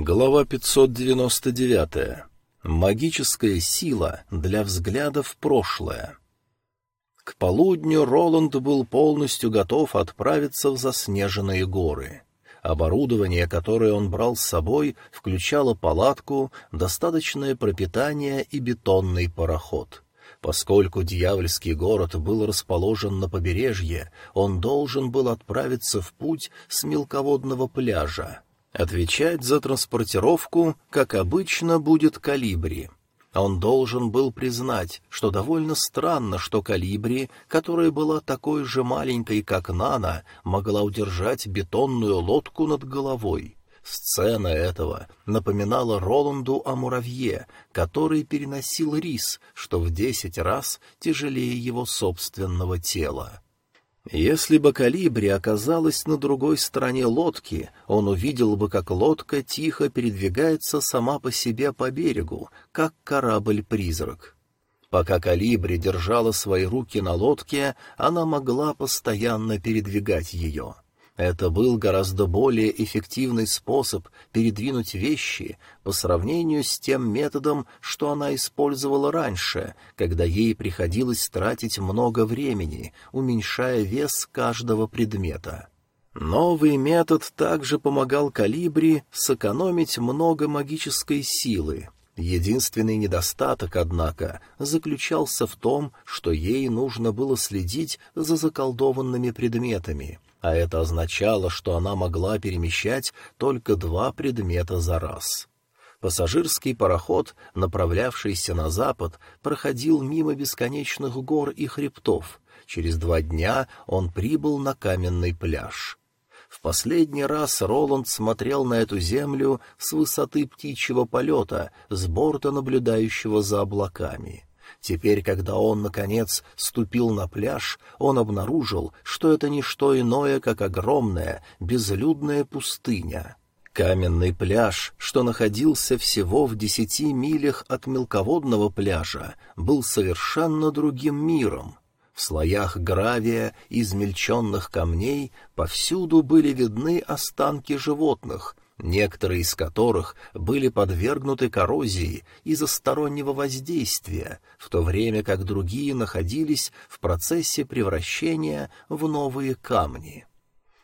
Глава 599. Магическая сила для взгляда в прошлое. К полудню Роланд был полностью готов отправиться в заснеженные горы. Оборудование, которое он брал с собой, включало палатку, достаточное пропитание и бетонный пароход. Поскольку дьявольский город был расположен на побережье, он должен был отправиться в путь с мелководного пляжа. Отвечать за транспортировку, как обычно, будет Калибри. Он должен был признать, что довольно странно, что Калибри, которая была такой же маленькой, как Нана, могла удержать бетонную лодку над головой. Сцена этого напоминала Роланду о муравье, который переносил рис, что в десять раз тяжелее его собственного тела. Если бы Калибри оказалась на другой стороне лодки, он увидел бы, как лодка тихо передвигается сама по себе по берегу, как корабль-призрак. Пока Калибри держала свои руки на лодке, она могла постоянно передвигать ее — это был гораздо более эффективный способ передвинуть вещи по сравнению с тем методом, что она использовала раньше, когда ей приходилось тратить много времени, уменьшая вес каждого предмета. Новый метод также помогал Калибри сэкономить много магической силы. Единственный недостаток, однако, заключался в том, что ей нужно было следить за заколдованными предметами — а это означало, что она могла перемещать только два предмета за раз. Пассажирский пароход, направлявшийся на запад, проходил мимо бесконечных гор и хребтов. Через два дня он прибыл на каменный пляж. В последний раз Роланд смотрел на эту землю с высоты птичьего полета, с борта наблюдающего за облаками. Теперь, когда он, наконец, ступил на пляж, он обнаружил, что это не что иное, как огромная, безлюдная пустыня. Каменный пляж, что находился всего в десяти милях от мелководного пляжа, был совершенно другим миром. В слоях гравия и измельченных камней повсюду были видны останки животных — некоторые из которых были подвергнуты коррозии из-за стороннего воздействия, в то время как другие находились в процессе превращения в новые камни.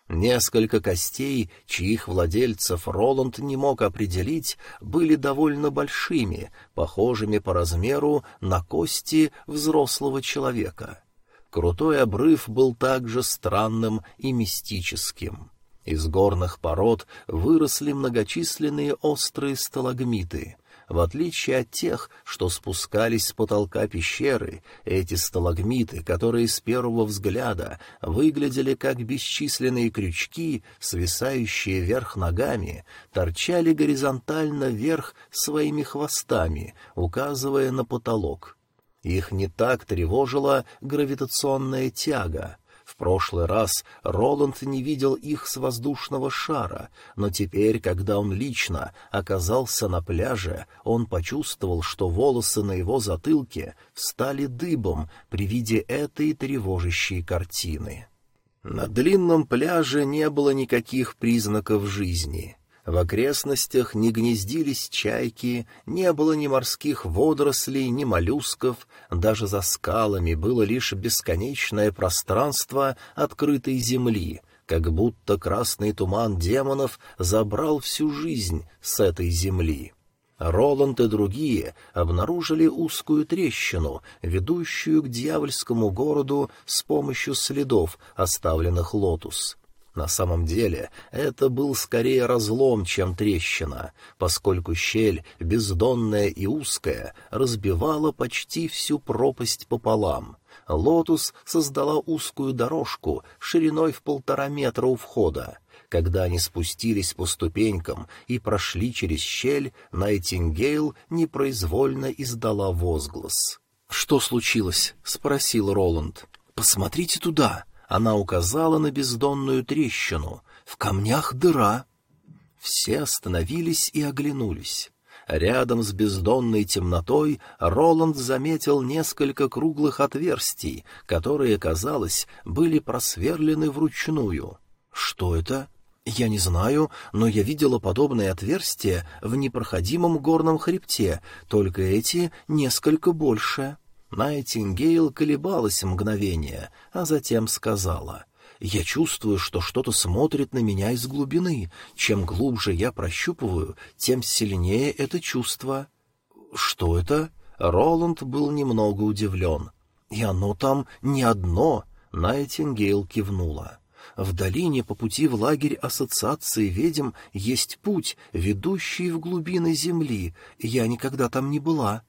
Несколько костей, чьих владельцев Роланд не мог определить, были довольно большими, похожими по размеру на кости взрослого человека. Крутой обрыв был также странным и мистическим. Из горных пород выросли многочисленные острые сталагмиты. В отличие от тех, что спускались с потолка пещеры, эти сталагмиты, которые с первого взгляда выглядели как бесчисленные крючки, свисающие вверх ногами, торчали горизонтально вверх своими хвостами, указывая на потолок. Их не так тревожила гравитационная тяга — в прошлый раз Роланд не видел их с воздушного шара, но теперь, когда он лично оказался на пляже, он почувствовал, что волосы на его затылке встали дыбом при виде этой тревожащей картины. На длинном пляже не было никаких признаков жизни — в окрестностях не гнездились чайки, не было ни морских водорослей, ни моллюсков, даже за скалами было лишь бесконечное пространство открытой земли, как будто красный туман демонов забрал всю жизнь с этой земли. Роланд и другие обнаружили узкую трещину, ведущую к дьявольскому городу с помощью следов, оставленных Лотус. На самом деле это был скорее разлом, чем трещина, поскольку щель, бездонная и узкая, разбивала почти всю пропасть пополам. «Лотус» создала узкую дорожку шириной в полтора метра у входа. Когда они спустились по ступенькам и прошли через щель, Найтингейл непроизвольно издала возглас. «Что случилось?» — спросил Роланд. «Посмотрите туда!» Она указала на бездонную трещину. В камнях дыра. Все остановились и оглянулись. Рядом с бездонной темнотой Роланд заметил несколько круглых отверстий, которые, казалось, были просверлены вручную. Что это? «Я не знаю, но я видела подобные отверстия в непроходимом горном хребте, только эти несколько больше». Найтингейл колебалась мгновение, а затем сказала. «Я чувствую, что что-то смотрит на меня из глубины. Чем глубже я прощупываю, тем сильнее это чувство». «Что это?» Роланд был немного удивлен. «И оно там не одно», — Найтингейл кивнула. В долине по пути в лагерь ассоциации ведьм есть путь, ведущий в глубины земли. Я никогда там не была.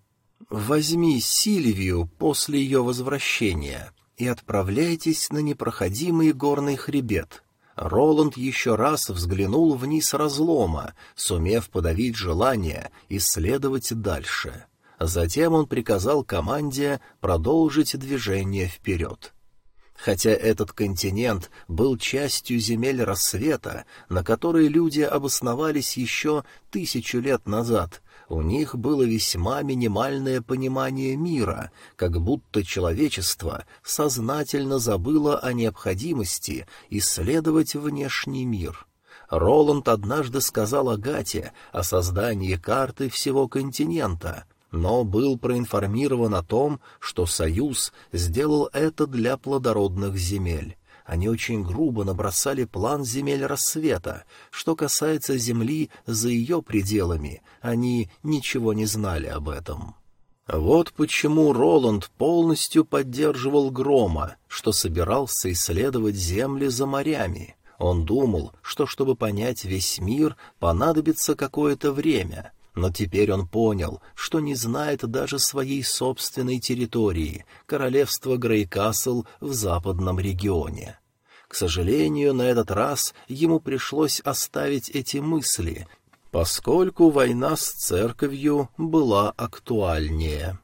Возьми Сильвию после ее возвращения и отправляйтесь на непроходимый горный хребет. Роланд еще раз взглянул вниз разлома, сумев подавить желание исследовать дальше. Затем он приказал команде продолжить движение вперед. Хотя этот континент был частью земель рассвета, на которой люди обосновались еще тысячу лет назад, у них было весьма минимальное понимание мира, как будто человечество сознательно забыло о необходимости исследовать внешний мир. Роланд однажды сказал Агате о создании карты всего континента — но был проинформирован о том, что Союз сделал это для плодородных земель. Они очень грубо набросали план земель рассвета. Что касается земли за ее пределами, они ничего не знали об этом. Вот почему Роланд полностью поддерживал Грома, что собирался исследовать земли за морями. Он думал, что чтобы понять весь мир, понадобится какое-то время — но теперь он понял, что не знает даже своей собственной территории, королевства Грейкасл в западном регионе. К сожалению, на этот раз ему пришлось оставить эти мысли, поскольку война с церковью была актуальнее.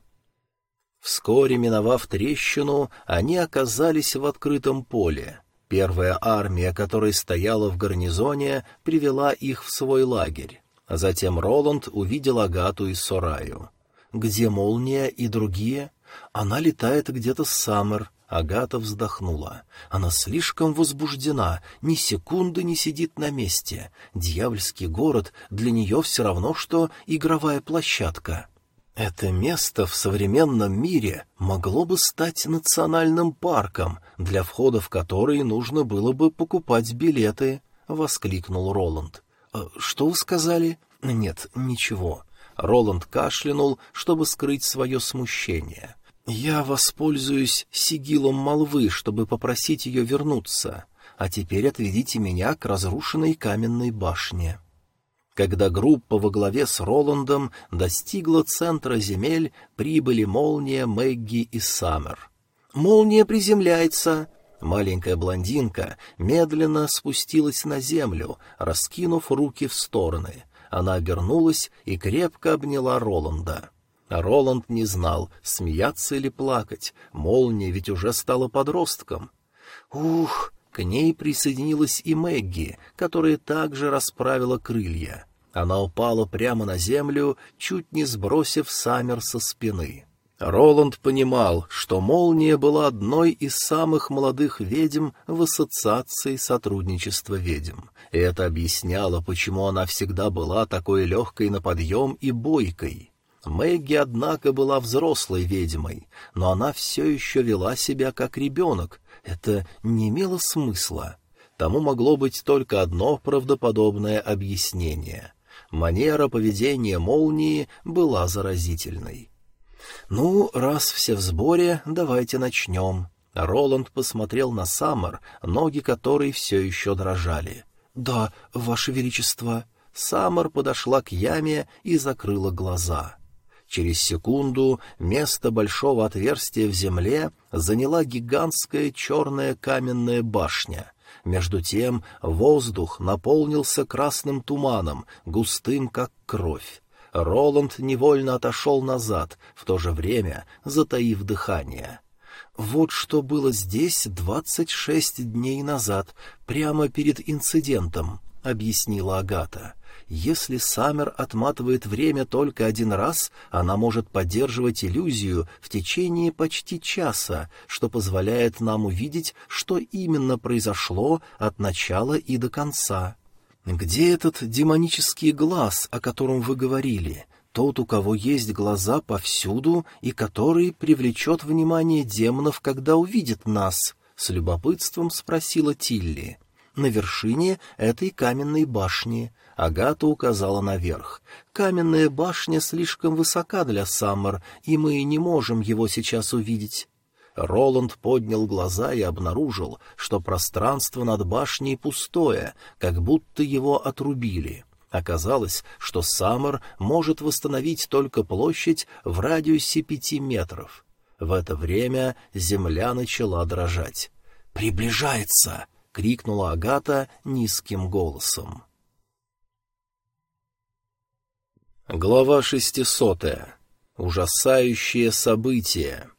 Вскоре, миновав трещину, они оказались в открытом поле. Первая армия, которая стояла в гарнизоне, привела их в свой лагерь. Затем Роланд увидел Агату и Сораю. «Где молния и другие?» «Она летает где-то с Саммер», — Агата вздохнула. «Она слишком возбуждена, ни секунды не сидит на месте. Дьявольский город для нее все равно, что игровая площадка». Это место в современном мире могло бы стать национальным парком, для входа в который нужно было бы покупать билеты, — воскликнул Роланд. «Э, «Что вы сказали?» «Нет, ничего». Роланд кашлянул, чтобы скрыть свое смущение. «Я воспользуюсь сигилом молвы, чтобы попросить ее вернуться, а теперь отведите меня к разрушенной каменной башне». Когда группа во главе с Роландом достигла центра земель, прибыли Молния, Мэгги и Саммер. «Молния приземляется!» Маленькая блондинка медленно спустилась на землю, раскинув руки в стороны. Она обернулась и крепко обняла Роланда. Роланд не знал, смеяться или плакать, молния ведь уже стала подростком. «Ух!» К ней присоединилась и Мэгги, которая также расправила крылья. Она упала прямо на землю, чуть не сбросив Саммер со спины. Роланд понимал, что Молния была одной из самых молодых ведьм в Ассоциации сотрудничества ведьм. Это объясняло, почему она всегда была такой легкой на подъем и бойкой. Мэгги, однако, была взрослой ведьмой, но она все еще вела себя как ребенок. Это не имело смысла. Тому могло быть только одно правдоподобное объяснение. Манера поведения молнии была заразительной. «Ну, раз все в сборе, давайте начнем». Роланд посмотрел на Саммер, ноги которой все еще дрожали. «Да, Ваше Величество». Саммер подошла к яме и закрыла глаза. Через секунду место большого отверстия в земле заняла гигантская черная каменная башня. Между тем воздух наполнился красным туманом, густым, как кровь. Роланд невольно отошел назад, в то же время затаив дыхание. Вот что было здесь двадцать шесть дней назад, прямо перед инцидентом, — объяснила Агата. Если Саммер отматывает время только один раз, она может поддерживать иллюзию в течение почти часа, что позволяет нам увидеть, что именно произошло от начала и до конца. «Где этот демонический глаз, о котором вы говорили? Тот, у кого есть глаза повсюду и который привлечет внимание демонов, когда увидит нас?» — с любопытством спросила Тилли. «На вершине этой каменной башни». Агата указала наверх. «Каменная башня слишком высока для Саммер, и мы не можем его сейчас увидеть». Роланд поднял глаза и обнаружил, что пространство над башней пустое, как будто его отрубили. Оказалось, что Саммер может восстановить только площадь в радиусе пяти метров. В это время земля начала дрожать. «Приближается!» — крикнула Агата низким голосом. Глава шестисотая. Ужасающее событие.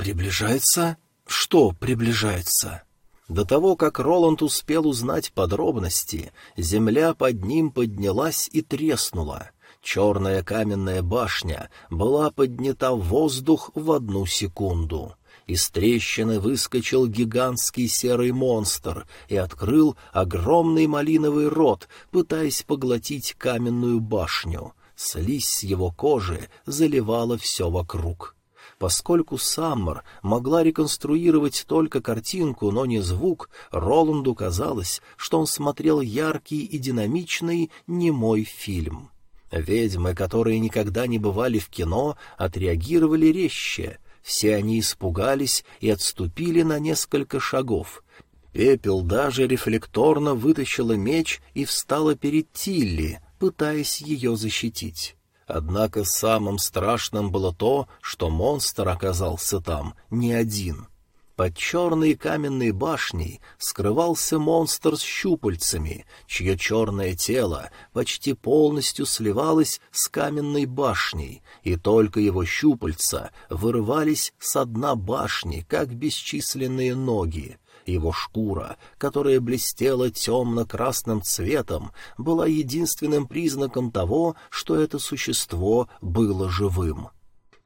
«Приближается? Что приближается?» До того, как Роланд успел узнать подробности, земля под ним поднялась и треснула. Черная каменная башня была поднята в воздух в одну секунду. Из трещины выскочил гигантский серый монстр и открыл огромный малиновый рот, пытаясь поглотить каменную башню. Слизь с его кожи заливала все вокруг. Поскольку Саммер могла реконструировать только картинку, но не звук, Роланду казалось, что он смотрел яркий и динамичный немой фильм. Ведьмы, которые никогда не бывали в кино, отреагировали резче. Все они испугались и отступили на несколько шагов. Пепел даже рефлекторно вытащила меч и встала перед Тилли, пытаясь ее защитить. Однако самым страшным было то, что монстр оказался там не один. Под черной каменной башней скрывался монстр с щупальцами, чье черное тело почти полностью сливалось с каменной башней, и только его щупальца вырывались с дна башни, как бесчисленные ноги. Его шкура, которая блестела темно-красным цветом, была единственным признаком того, что это существо было живым.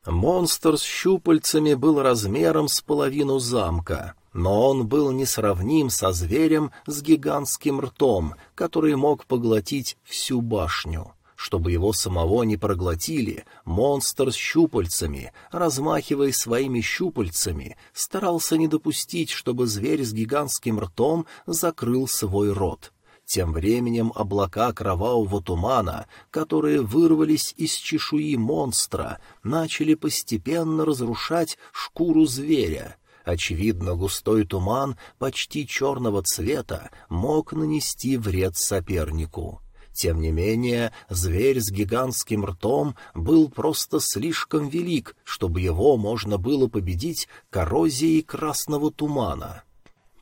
Монстр с щупальцами был размером с половину замка, но он был несравним со зверем с гигантским ртом, который мог поглотить всю башню. Чтобы его самого не проглотили, монстр с щупальцами, размахивая своими щупальцами, старался не допустить, чтобы зверь с гигантским ртом закрыл свой рот. Тем временем облака кровавого тумана, которые вырвались из чешуи монстра, начали постепенно разрушать шкуру зверя. Очевидно, густой туман почти черного цвета мог нанести вред сопернику. Тем не менее, зверь с гигантским ртом был просто слишком велик, чтобы его можно было победить коррозией красного тумана.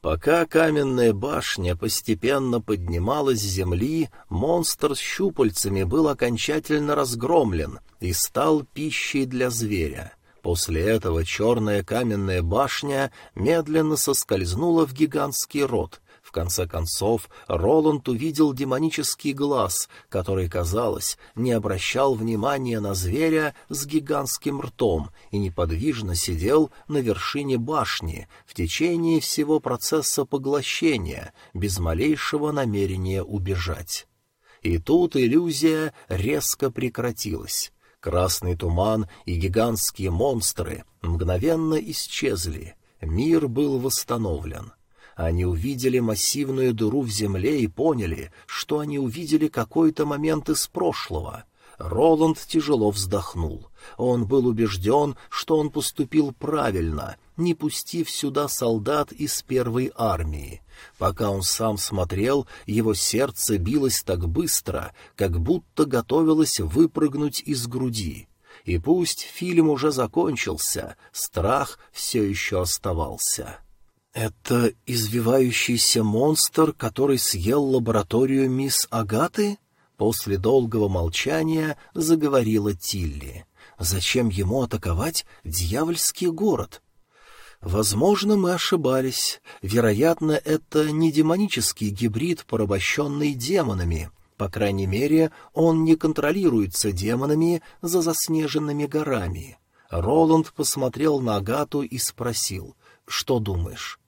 Пока каменная башня постепенно поднималась с земли, монстр с щупальцами был окончательно разгромлен и стал пищей для зверя. После этого черная каменная башня медленно соскользнула в гигантский рот, в конце концов, Роланд увидел демонический глаз, который, казалось, не обращал внимания на зверя с гигантским ртом и неподвижно сидел на вершине башни в течение всего процесса поглощения, без малейшего намерения убежать. И тут иллюзия резко прекратилась. Красный туман и гигантские монстры мгновенно исчезли. Мир был восстановлен. Они увидели массивную дыру в земле и поняли, что они увидели какой-то момент из прошлого. Роланд тяжело вздохнул. Он был убежден, что он поступил правильно, не пустив сюда солдат из первой армии. Пока он сам смотрел, его сердце билось так быстро, как будто готовилось выпрыгнуть из груди. И пусть фильм уже закончился, страх все еще оставался. «Это извивающийся монстр, который съел лабораторию мисс Агаты?» После долгого молчания заговорила Тилли. «Зачем ему атаковать дьявольский город?» «Возможно, мы ошибались. Вероятно, это не демонический гибрид, порабощенный демонами. По крайней мере, он не контролируется демонами за заснеженными горами». Роланд посмотрел на Агату и спросил, «Что думаешь?»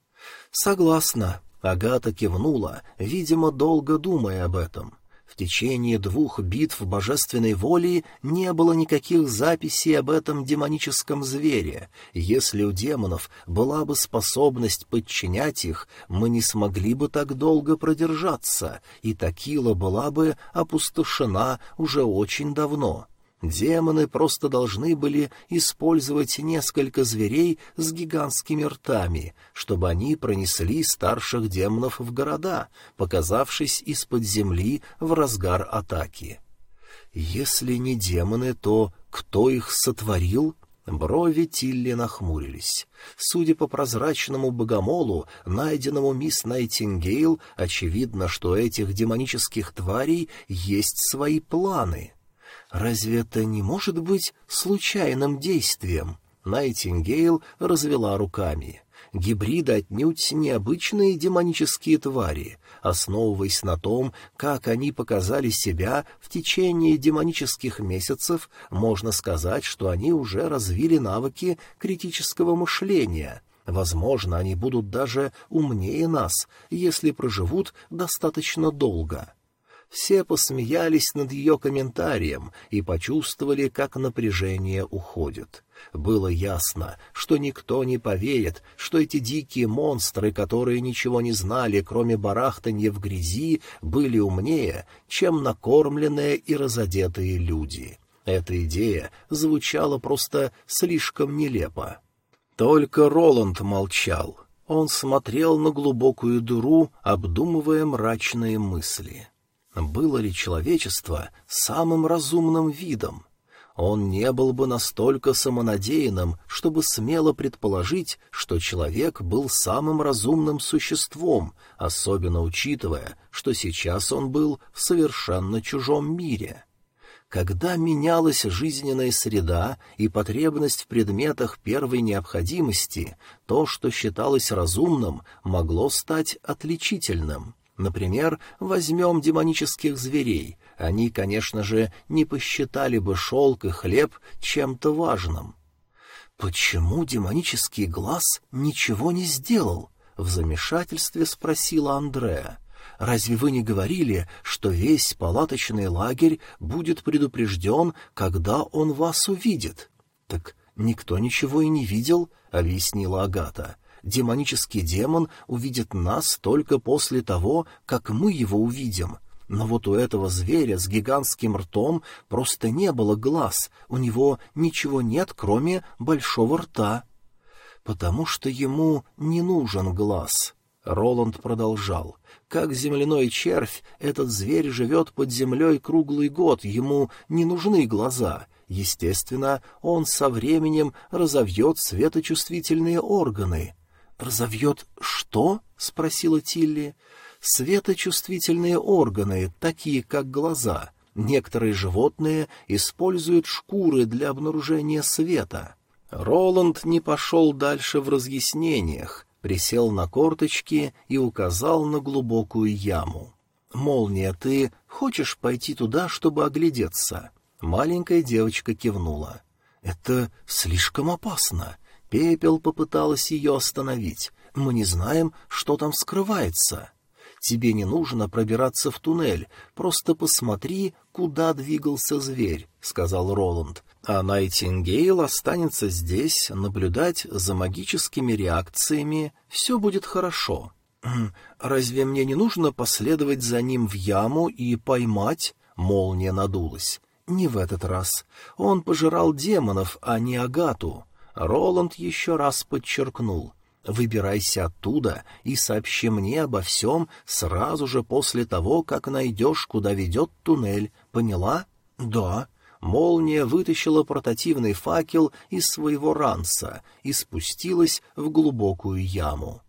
«Согласна». Агата кивнула, видимо, долго думая об этом. В течение двух битв божественной воли не было никаких записей об этом демоническом звере. Если у демонов была бы способность подчинять их, мы не смогли бы так долго продержаться, и Такила была бы опустошена уже очень давно. Демоны просто должны были использовать несколько зверей с гигантскими ртами, чтобы они пронесли старших демонов в города, показавшись из-под земли в разгар атаки. Если не демоны, то кто их сотворил? Брови Тилли нахмурились. Судя по прозрачному богомолу, найденному мисс Найтингейл, очевидно, что этих демонических тварей есть свои планы — Разве это не может быть случайным действием? Найтингейл развела руками. Гибриды отнюдь необычные демонические твари, основываясь на том, как они показали себя в течение демонических месяцев, можно сказать, что они уже развили навыки критического мышления. Возможно, они будут даже умнее нас, если проживут достаточно долго. Все посмеялись над ее комментарием и почувствовали, как напряжение уходит. Было ясно, что никто не поверит, что эти дикие монстры, которые ничего не знали, кроме барахтанья в грязи, были умнее, чем накормленные и разодетые люди. Эта идея звучала просто слишком нелепо. Только Роланд молчал. Он смотрел на глубокую дыру, обдумывая мрачные мысли. Было ли человечество самым разумным видом? Он не был бы настолько самонадеянным, чтобы смело предположить, что человек был самым разумным существом, особенно учитывая, что сейчас он был в совершенно чужом мире. Когда менялась жизненная среда и потребность в предметах первой необходимости, то, что считалось разумным, могло стать отличительным — Например, возьмем демонических зверей. Они, конечно же, не посчитали бы шелк и хлеб чем-то важным. «Почему демонический глаз ничего не сделал?» — в замешательстве спросила Андреа. «Разве вы не говорили, что весь палаточный лагерь будет предупрежден, когда он вас увидит?» «Так никто ничего и не видел», — объяснила Агата демонический демон увидит нас только после того, как мы его увидим. Но вот у этого зверя с гигантским ртом просто не было глаз, у него ничего нет, кроме большого рта. Потому что ему не нужен глаз. Роланд продолжал. Как земляной червь, этот зверь живет под землей круглый год, ему не нужны глаза. Естественно, он со временем разовьет светочувствительные органы. «Разовьет что?» — спросила Тилли. «Светочувствительные органы, такие как глаза. Некоторые животные используют шкуры для обнаружения света». Роланд не пошел дальше в разъяснениях, присел на корточки и указал на глубокую яму. «Молния, ты хочешь пойти туда, чтобы оглядеться?» Маленькая девочка кивнула. «Это слишком опасно. Пепел попыталась ее остановить. «Мы не знаем, что там скрывается. Тебе не нужно пробираться в туннель, просто посмотри, куда двигался зверь», — сказал Роланд. «А Найтингейл останется здесь наблюдать за магическими реакциями. Все будет хорошо». «Разве мне не нужно последовать за ним в яму и поймать?» Молния надулась. «Не в этот раз. Он пожирал демонов, а не Агату. Роланд еще раз подчеркнул. «Выбирайся оттуда и сообщи мне обо всем сразу же после того, как найдешь, куда ведет туннель. Поняла?» «Да». Молния вытащила портативный факел из своего ранца и спустилась в глубокую яму.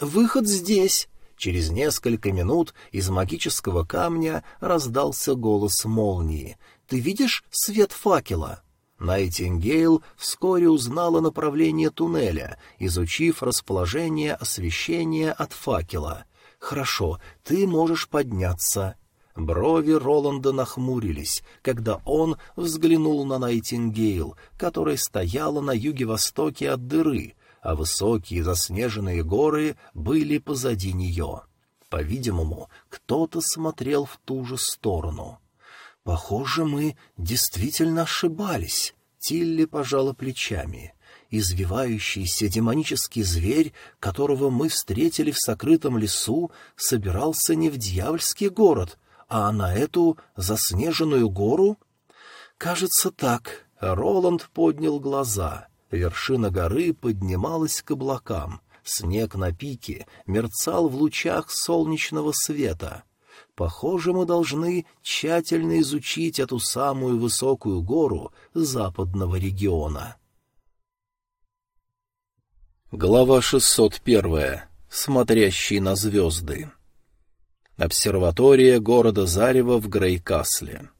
«Выход здесь!» Через несколько минут из магического камня раздался голос молнии. «Ты видишь свет факела?» Найтингейл вскоре узнала направление туннеля, изучив расположение освещения от факела. «Хорошо, ты можешь подняться». Брови Роланда нахмурились, когда он взглянул на Найтингейл, которая стояла на юге-востоке от дыры. а высокие заснеженные горы были позади нее. По-видимому, кто-то смотрел в ту же сторону. «Похоже, мы действительно ошибались», — Тилли пожала плечами. Извивающийся демонический зверь, которого мы встретили в сокрытом лесу, собирался не в дьявольский город, а на эту заснеженную гору? Кажется, так. Роланд поднял глаза. Вершина горы поднималась к облакам. Снег на пике мерцал в лучах солнечного света. Похоже, мы должны тщательно изучить эту самую высокую гору западного региона. Глава 601. Смотрящий на звезды. Обсерватория города Зарева в Грейкасле.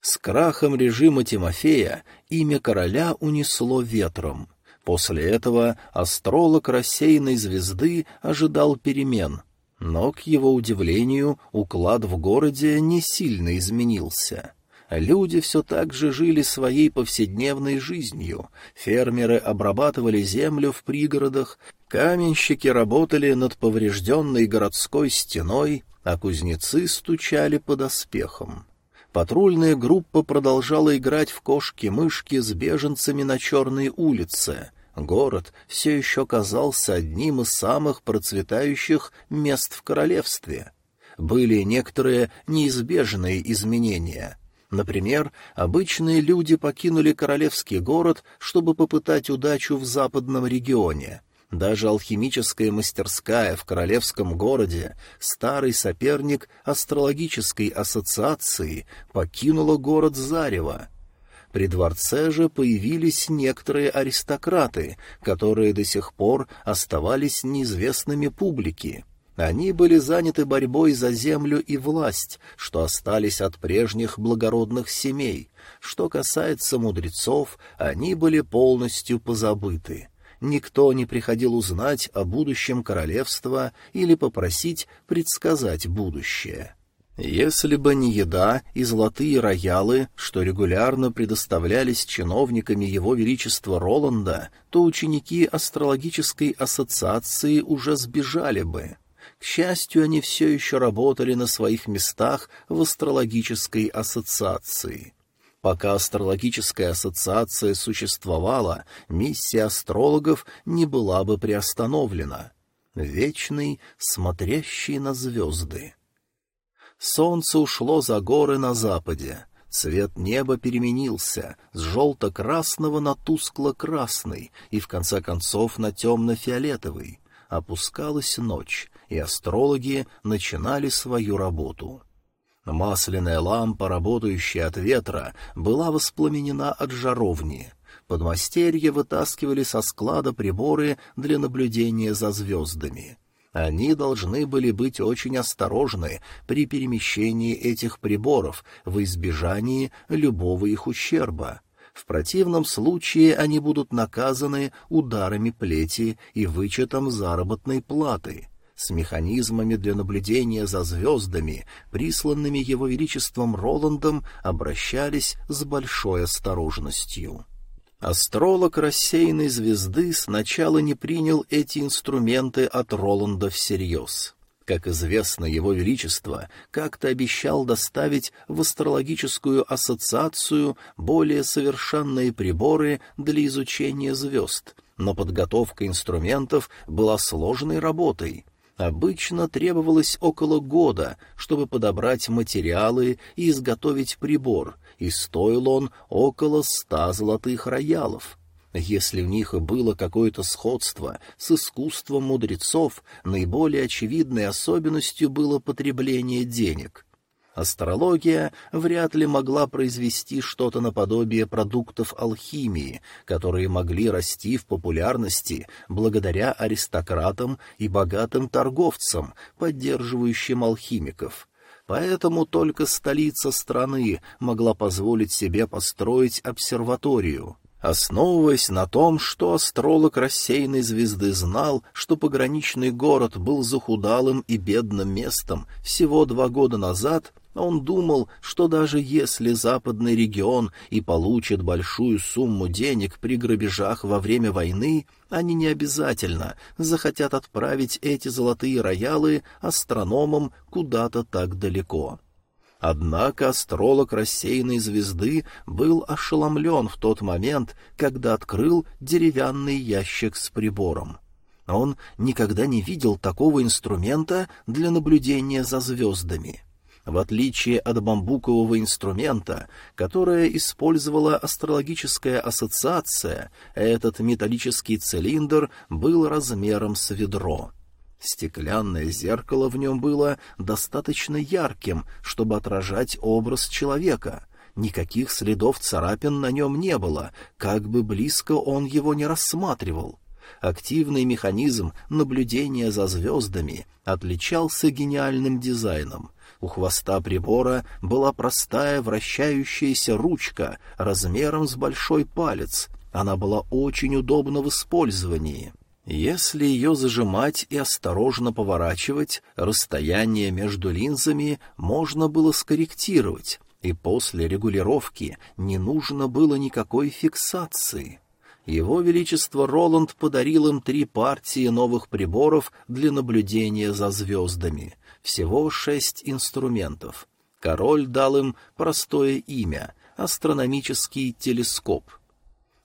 С крахом режима Тимофея имя короля унесло ветром. После этого астролог рассеянной звезды ожидал перемен, но, к его удивлению, уклад в городе не сильно изменился — Люди все так же жили своей повседневной жизнью. Фермеры обрабатывали землю в пригородах, каменщики работали над поврежденной городской стеной, а кузнецы стучали по доспехам. Патрульная группа продолжала играть в кошки-мышки с беженцами на Черной улице. Город все еще казался одним из самых процветающих мест в королевстве. Были некоторые неизбежные изменения — Например, обычные люди покинули королевский город, чтобы попытать удачу в западном регионе. Даже алхимическая мастерская в королевском городе, старый соперник астрологической ассоциации, покинула город Зарево. При дворце же появились некоторые аристократы, которые до сих пор оставались неизвестными публике. Они были заняты борьбой за землю и власть, что остались от прежних благородных семей. Что касается мудрецов, они были полностью позабыты. Никто не приходил узнать о будущем королевства или попросить предсказать будущее. Если бы не еда и золотые роялы, что регулярно предоставлялись чиновниками Его Величества Роланда, то ученики астрологической ассоциации уже сбежали бы. К счастью, они все еще работали на своих местах в астрологической ассоциации. Пока астрологическая ассоциация существовала, миссия астрологов не была бы приостановлена. Вечный, смотрящий на звезды. Солнце ушло за горы на западе. Цвет неба переменился с желто-красного на тускло-красный и, в конце концов, на темно-фиолетовый. Опускалась ночь, и астрологи начинали свою работу. Масляная лампа, работающая от ветра, была воспламенена от жаровни. Подмастерья вытаскивали со склада приборы для наблюдения за звездами. Они должны были быть очень осторожны при перемещении этих приборов в избежании любого их ущерба. В противном случае они будут наказаны ударами плети и вычетом заработной платы с механизмами для наблюдения за звездами, присланными его величеством Роландом, обращались с большой осторожностью. Астролог рассеянной звезды сначала не принял эти инструменты от Роланда всерьез. Как известно, его величество как-то обещал доставить в астрологическую ассоциацию более совершенные приборы для изучения звезд, но подготовка инструментов была сложной работой — Обычно требовалось около года, чтобы подобрать материалы и изготовить прибор, и стоил он около ста золотых роялов. Если в них было какое-то сходство с искусством мудрецов, наиболее очевидной особенностью было потребление денег — Астрология вряд ли могла произвести что-то наподобие продуктов алхимии, которые могли расти в популярности благодаря аристократам и богатым торговцам, поддерживающим алхимиков. Поэтому только столица страны могла позволить себе построить обсерваторию. Основываясь на том, что астролог рассеянной звезды знал, что пограничный город был захудалым и бедным местом всего два года назад, он думал, что даже если западный регион и получит большую сумму денег при грабежах во время войны, они не обязательно захотят отправить эти золотые роялы астрономам куда-то так далеко. Однако астролог рассеянной звезды был ошеломлен в тот момент, когда открыл деревянный ящик с прибором. Он никогда не видел такого инструмента для наблюдения за звездами. В отличие от бамбукового инструмента, которое использовала астрологическая ассоциация, этот металлический цилиндр был размером с ведро — Стеклянное зеркало в нем было достаточно ярким, чтобы отражать образ человека. Никаких следов царапин на нем не было, как бы близко он его не рассматривал. Активный механизм наблюдения за звездами отличался гениальным дизайном. У хвоста прибора была простая вращающаяся ручка размером с большой палец. Она была очень удобна в использовании. Если ее зажимать и осторожно поворачивать, расстояние между линзами можно было скорректировать, и после регулировки не нужно было никакой фиксации. Его Величество Роланд подарил им три партии новых приборов для наблюдения за звездами, всего шесть инструментов. Король дал им простое имя — астрономический телескоп —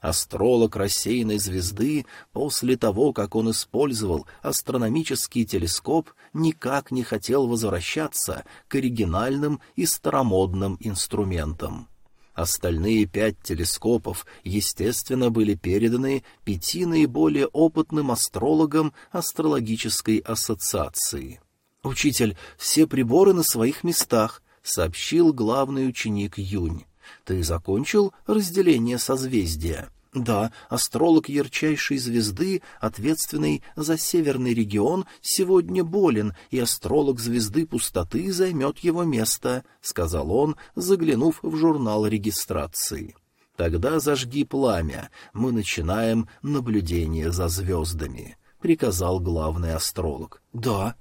Астролог рассеянной звезды, после того, как он использовал астрономический телескоп, никак не хотел возвращаться к оригинальным и старомодным инструментам. Остальные пять телескопов, естественно, были переданы пяти наиболее опытным астрологам астрологической ассоциации. «Учитель, все приборы на своих местах», — сообщил главный ученик Юнь. «Ты закончил разделение созвездия?» Да, астролог ярчайшей звезды, ответственный за северный регион, сегодня болен, и астролог звезды пустоты займет его место, — сказал он, заглянув в журнал регистрации. Тогда зажги пламя, мы начинаем наблюдение за звездами, — приказал главный астролог. Да,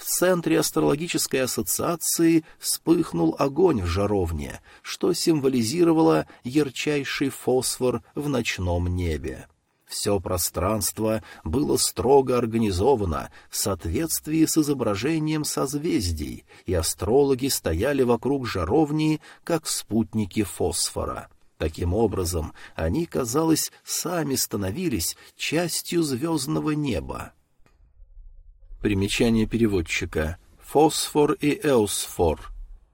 в центре астрологической ассоциации вспыхнул огонь в жаровне, что символизировало ярчайший фосфор в ночном небе. Все пространство было строго организовано в соответствии с изображением созвездий, и астрологи стояли вокруг жаровни, как спутники фосфора. Таким образом, они, казалось, сами становились частью звездного неба. Примечание переводчика. Фосфор и эосфор.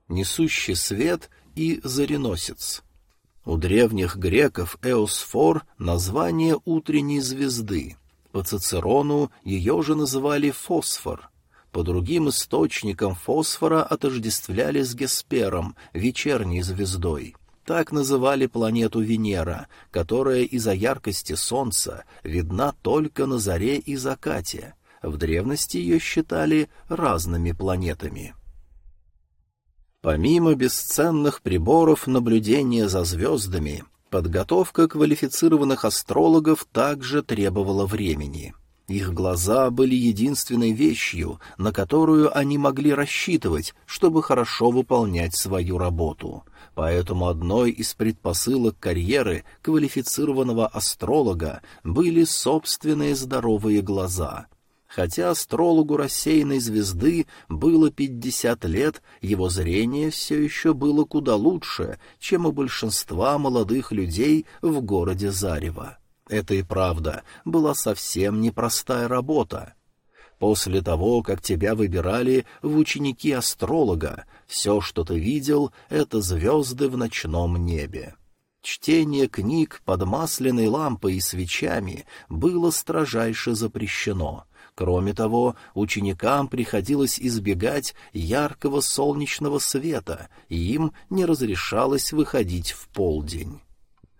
Несущий свет и зареносец. У древних греков эосфор — название утренней звезды. По Цицерону ее же называли фосфор. По другим источникам фосфора отождествляли с Геспером, вечерней звездой. Так называли планету Венера, которая из-за яркости Солнца видна только на заре и закате — в древности ее считали разными планетами. Помимо бесценных приборов наблюдения за звездами, подготовка квалифицированных астрологов также требовала времени. Их глаза были единственной вещью, на которую они могли рассчитывать, чтобы хорошо выполнять свою работу. Поэтому одной из предпосылок карьеры квалифицированного астролога были собственные здоровые глаза — Хотя астрологу рассеянной звезды было пятьдесят лет, его зрение все еще было куда лучше, чем у большинства молодых людей в городе Зарево. Это и правда была совсем непростая работа. После того, как тебя выбирали в ученики астролога, все, что ты видел, — это звезды в ночном небе. Чтение книг под масляной лампой и свечами было строжайше запрещено — Кроме того, ученикам приходилось избегать яркого солнечного света, и им не разрешалось выходить в полдень.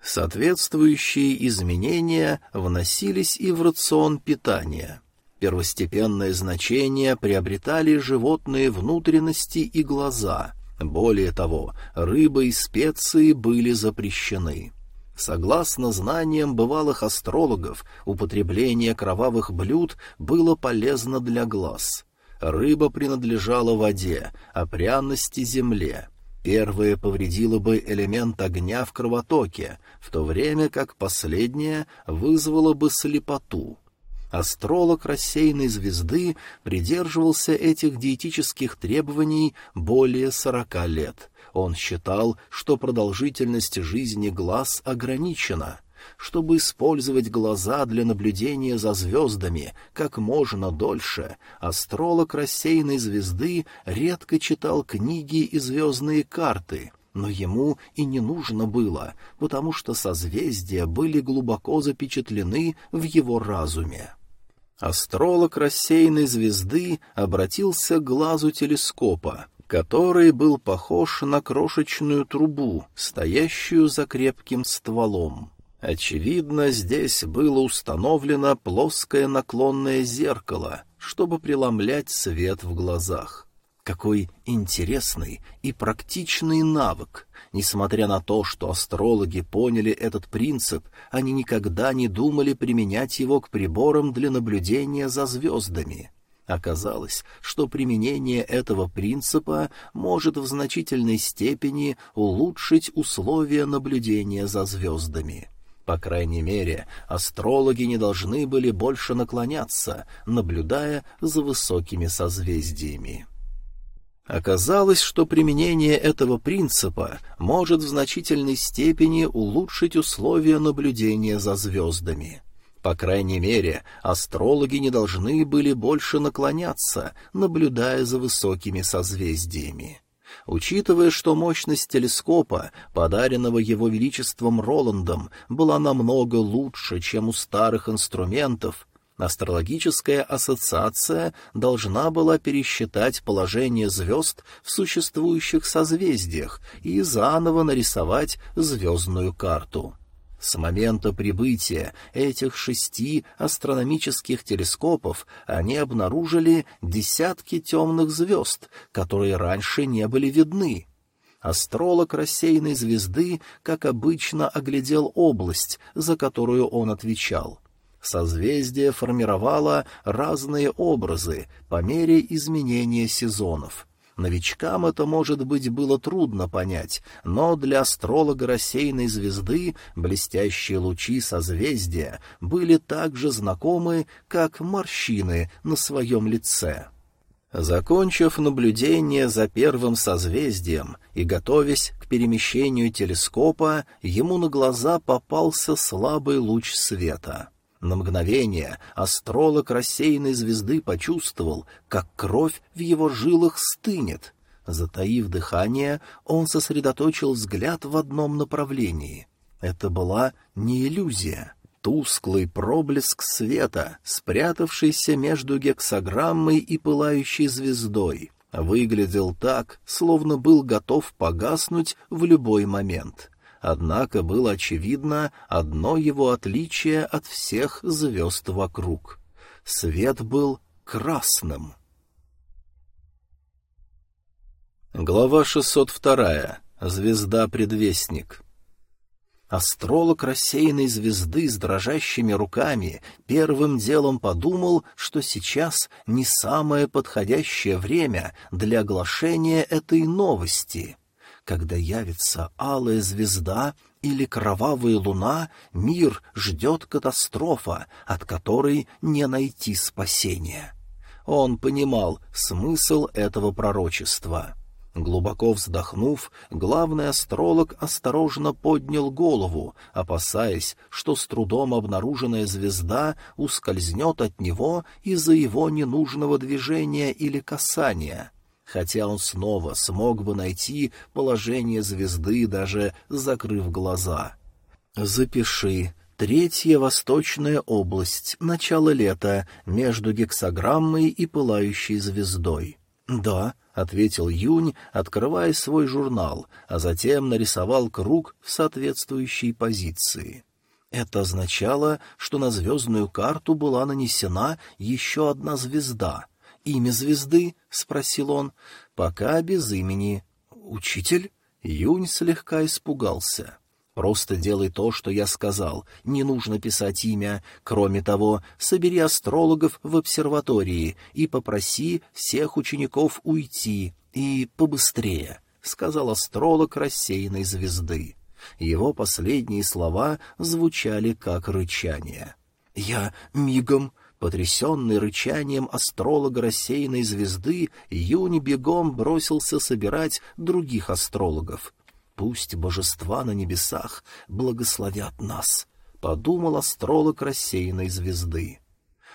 Соответствующие изменения вносились и в рацион питания. Первостепенное значение приобретали животные внутренности и глаза. Более того, рыба и специи были запрещены. Согласно знаниям бывалых астрологов, употребление кровавых блюд было полезно для глаз. Рыба принадлежала воде, а пряности — земле. Первое повредило бы элемент огня в кровотоке, в то время как последнее вызвало бы слепоту. Астролог рассеянной звезды придерживался этих диетических требований более сорока лет. Он считал, что продолжительность жизни глаз ограничена. Чтобы использовать глаза для наблюдения за звездами как можно дольше, астролог рассеянной звезды редко читал книги и звездные карты — но ему и не нужно было, потому что созвездия были глубоко запечатлены в его разуме. Астролог рассеянной звезды обратился к глазу телескопа, который был похож на крошечную трубу, стоящую за крепким стволом. Очевидно, здесь было установлено плоское наклонное зеркало, чтобы преломлять свет в глазах. Какой интересный и практичный навык! Несмотря на то, что астрологи поняли этот принцип, они никогда не думали применять его к приборам для наблюдения за звездами. Оказалось, что применение этого принципа может в значительной степени улучшить условия наблюдения за звездами. По крайней мере, астрологи не должны были больше наклоняться, наблюдая за высокими созвездиями. Оказалось, что применение этого принципа может в значительной степени улучшить условия наблюдения за звездами. По крайней мере, астрологи не должны были больше наклоняться, наблюдая за высокими созвездиями. Учитывая, что мощность телескопа, подаренного его величеством Роландом, была намного лучше, чем у старых инструментов, Астрологическая ассоциация должна была пересчитать положение звезд в существующих созвездиях и заново нарисовать звездную карту. С момента прибытия этих шести астрономических телескопов они обнаружили десятки темных звезд, которые раньше не были видны. Астролог рассеянной звезды, как обычно, оглядел область, за которую он отвечал — Созвездие формировало разные образы по мере изменения сезонов. Новичкам это, может быть, было трудно понять, но для астролога рассеянной звезды блестящие лучи созвездия были так же знакомы, как морщины на своем лице. Закончив наблюдение за первым созвездием и готовясь к перемещению телескопа, ему на глаза попался слабый луч света — на мгновение астролог рассеянной звезды почувствовал, как кровь в его жилах стынет. Затаив дыхание, он сосредоточил взгляд в одном направлении. Это была не иллюзия. Тусклый проблеск света, спрятавшийся между гексограммой и пылающей звездой, выглядел так, словно был готов погаснуть в любой момент — Однако было очевидно одно его отличие от всех звезд вокруг. Свет был красным. Глава 602. Звезда-предвестник. Астролог рассеянной звезды с дрожащими руками первым делом подумал, что сейчас не самое подходящее время для оглашения этой новости — когда явится алая звезда или кровавая луна, мир ждет катастрофа, от которой не найти спасения. Он понимал смысл этого пророчества. Глубоко вздохнув, главный астролог осторожно поднял голову, опасаясь, что с трудом обнаруженная звезда ускользнет от него из-за его ненужного движения или касания — хотя он снова смог бы найти положение звезды, даже закрыв глаза. «Запиши. Третья восточная область. Начало лета. Между гексограммой и пылающей звездой». «Да», — ответил Юнь, открывая свой журнал, а затем нарисовал круг в соответствующей позиции. Это означало, что на звездную карту была нанесена еще одна звезда — имя звезды?» — спросил он. «Пока без имени». «Учитель?» Юнь слегка испугался. Просто делай то, что я сказал. Не нужно писать имя. Кроме того, собери астрологов в обсерватории и попроси всех учеников уйти. И побыстрее», — сказал астролог рассеянной звезды. Его последние слова звучали как рычание. «Я мигом...» Потрясенный рычанием астролога рассеянной звезды, Юни бегом бросился собирать других астрологов. «Пусть божества на небесах благословят нас», — подумал астролог рассеянной звезды.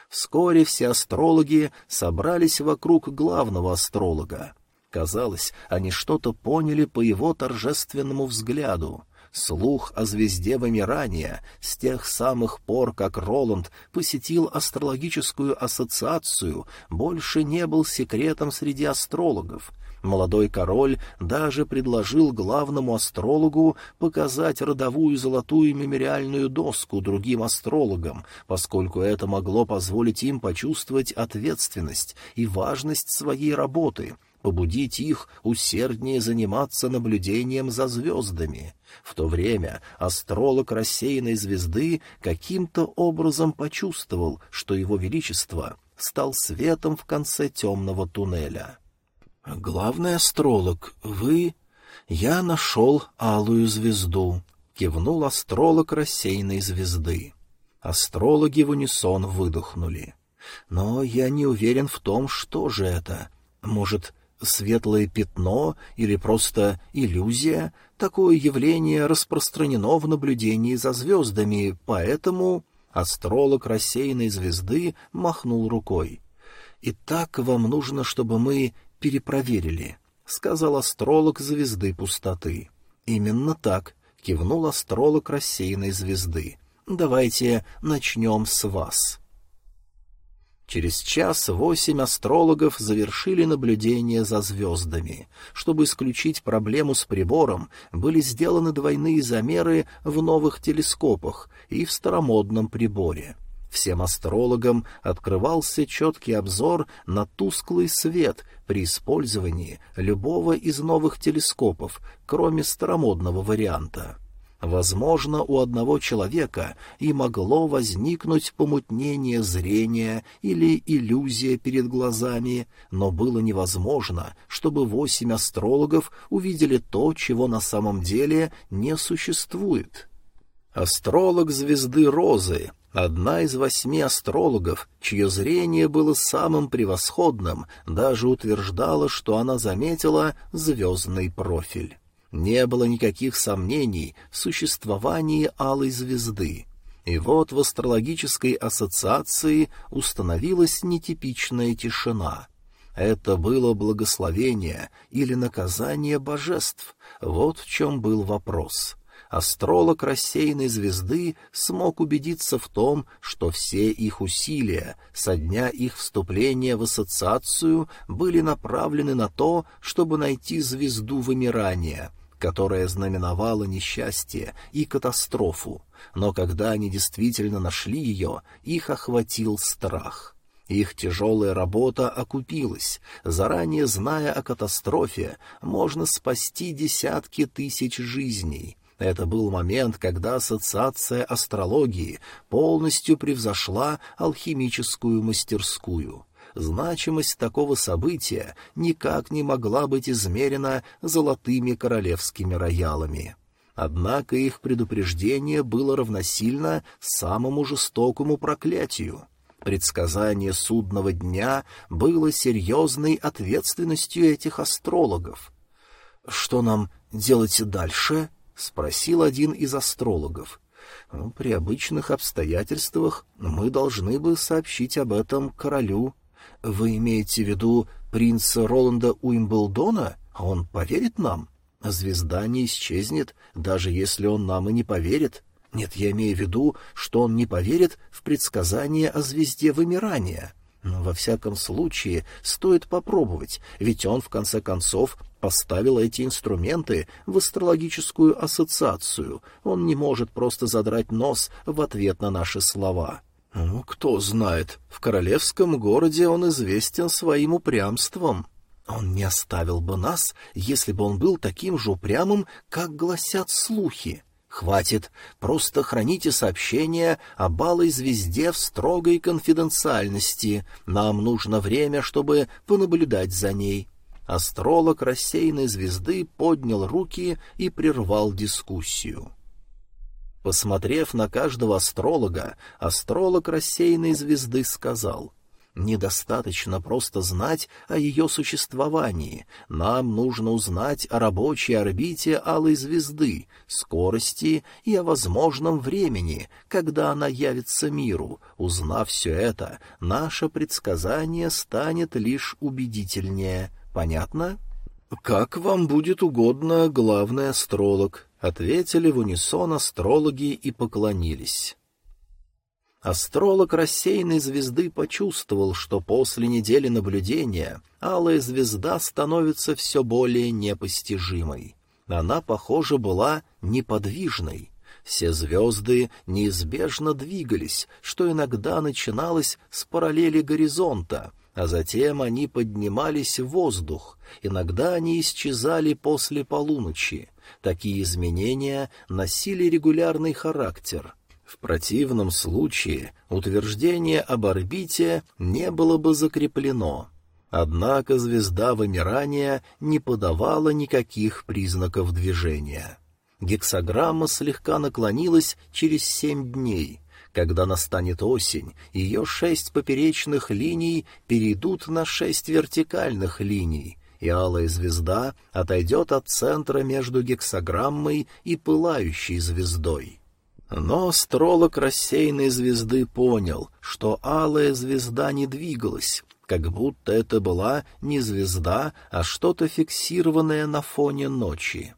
Вскоре все астрологи собрались вокруг главного астролога. Казалось, они что-то поняли по его торжественному взгляду. Слух о звезде вымирания с тех самых пор, как Роланд посетил астрологическую ассоциацию, больше не был секретом среди астрологов. Молодой король даже предложил главному астрологу показать родовую золотую мемориальную доску другим астрологам, поскольку это могло позволить им почувствовать ответственность и важность своей работы — побудить их усерднее заниматься наблюдением за звездами. В то время астролог рассеянной звезды каким-то образом почувствовал, что его величество стал светом в конце темного туннеля. «Главный астролог, вы...» «Я нашел алую звезду», — кивнул астролог рассеянной звезды. Астрологи в унисон выдохнули. «Но я не уверен в том, что же это. Может, светлое пятно или просто иллюзия, такое явление распространено в наблюдении за звездами, поэтому астролог рассеянной звезды махнул рукой. «Итак, вам нужно, чтобы мы перепроверили», — сказал астролог звезды пустоты. «Именно так», — кивнул астролог рассеянной звезды. «Давайте начнем с вас». Через час восемь астрологов завершили наблюдение за звездами. Чтобы исключить проблему с прибором, были сделаны двойные замеры в новых телескопах и в старомодном приборе. Всем астрологам открывался четкий обзор на тусклый свет при использовании любого из новых телескопов, кроме старомодного варианта. Возможно, у одного человека и могло возникнуть помутнение зрения или иллюзия перед глазами, но было невозможно, чтобы восемь астрологов увидели то, чего на самом деле не существует. Астролог звезды Розы Одна из восьми астрологов, чье зрение было самым превосходным, даже утверждала, что она заметила звездный профиль. Не было никаких сомнений в существовании алой звезды. И вот в астрологической ассоциации установилась нетипичная тишина. Это было благословение или наказание божеств. Вот в чем был вопрос астролог рассеянной звезды смог убедиться в том, что все их усилия со дня их вступления в ассоциацию были направлены на то, чтобы найти звезду вымирания, которая знаменовала несчастье и катастрофу, но когда они действительно нашли ее, их охватил страх. Их тяжелая работа окупилась. Заранее зная о катастрофе, можно спасти десятки тысяч жизней. Это был момент, когда ассоциация астрологии полностью превзошла алхимическую мастерскую — значимость такого события никак не могла быть измерена золотыми королевскими роялами. Однако их предупреждение было равносильно самому жестокому проклятию. Предсказание судного дня было серьезной ответственностью этих астрологов. «Что нам делать дальше?» — спросил один из астрологов. «Ну, «При обычных обстоятельствах мы должны бы сообщить об этом королю», «Вы имеете в виду принца Роланда Уимблдона? Он поверит нам? Звезда не исчезнет, даже если он нам и не поверит. Нет, я имею в виду, что он не поверит в предсказание о звезде вымирания. Но во всяком случае стоит попробовать, ведь он, в конце концов, поставил эти инструменты в астрологическую ассоциацию. Он не может просто задрать нос в ответ на наши слова». Ну, кто знает, в королевском городе он известен своим упрямством. Он не оставил бы нас, если бы он был таким же упрямым, как гласят слухи. Хватит, просто храните сообщение о балой звезде в строгой конфиденциальности. Нам нужно время, чтобы понаблюдать за ней. Астролог рассеянной звезды поднял руки и прервал дискуссию. Посмотрев на каждого астролога, астролог рассеянной звезды сказал — Недостаточно просто знать о ее существовании. Нам нужно узнать о рабочей орбите Алой Звезды, скорости и о возможном времени, когда она явится миру. Узнав все это, наше предсказание станет лишь убедительнее. Понятно? «Как вам будет угодно, главный астролог», — ответили в унисон астрологи и поклонились. Астролог рассеянной звезды почувствовал, что после недели наблюдения алая звезда становится все более непостижимой. Она, похоже, была неподвижной. Все звезды неизбежно двигались, что иногда начиналось с параллели горизонта, а затем они поднимались в воздух, иногда они исчезали после полуночи. Такие изменения носили регулярный характер — в противном случае утверждение об орбите не было бы закреплено. Однако звезда вымирания не подавала никаких признаков движения. Гексограмма слегка наклонилась через семь дней. Когда настанет осень, ее шесть поперечных линий перейдут на шесть вертикальных линий, и алая звезда отойдет от центра между гексограммой и пылающей звездой. Но астролог рассеянной звезды понял, что алая звезда не двигалась, как будто это была не звезда, а что-то фиксированное на фоне ночи.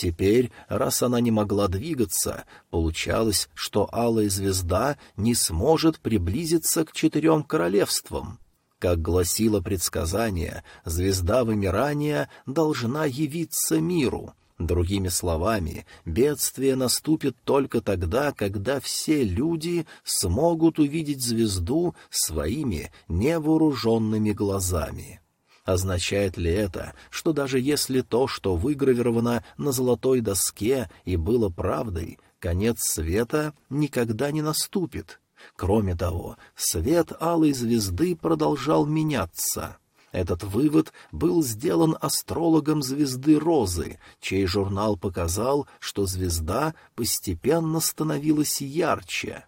Теперь, раз она не могла двигаться, получалось, что алая звезда не сможет приблизиться к четырем королевствам. Как гласило предсказание, звезда вымирания должна явиться миру — Другими словами, бедствие наступит только тогда, когда все люди смогут увидеть звезду своими невооруженными глазами. Означает ли это, что даже если то, что выгравировано на золотой доске и было правдой, конец света никогда не наступит? Кроме того, свет алой звезды продолжал меняться — этот вывод был сделан астрологом звезды Розы, чей журнал показал, что звезда постепенно становилась ярче.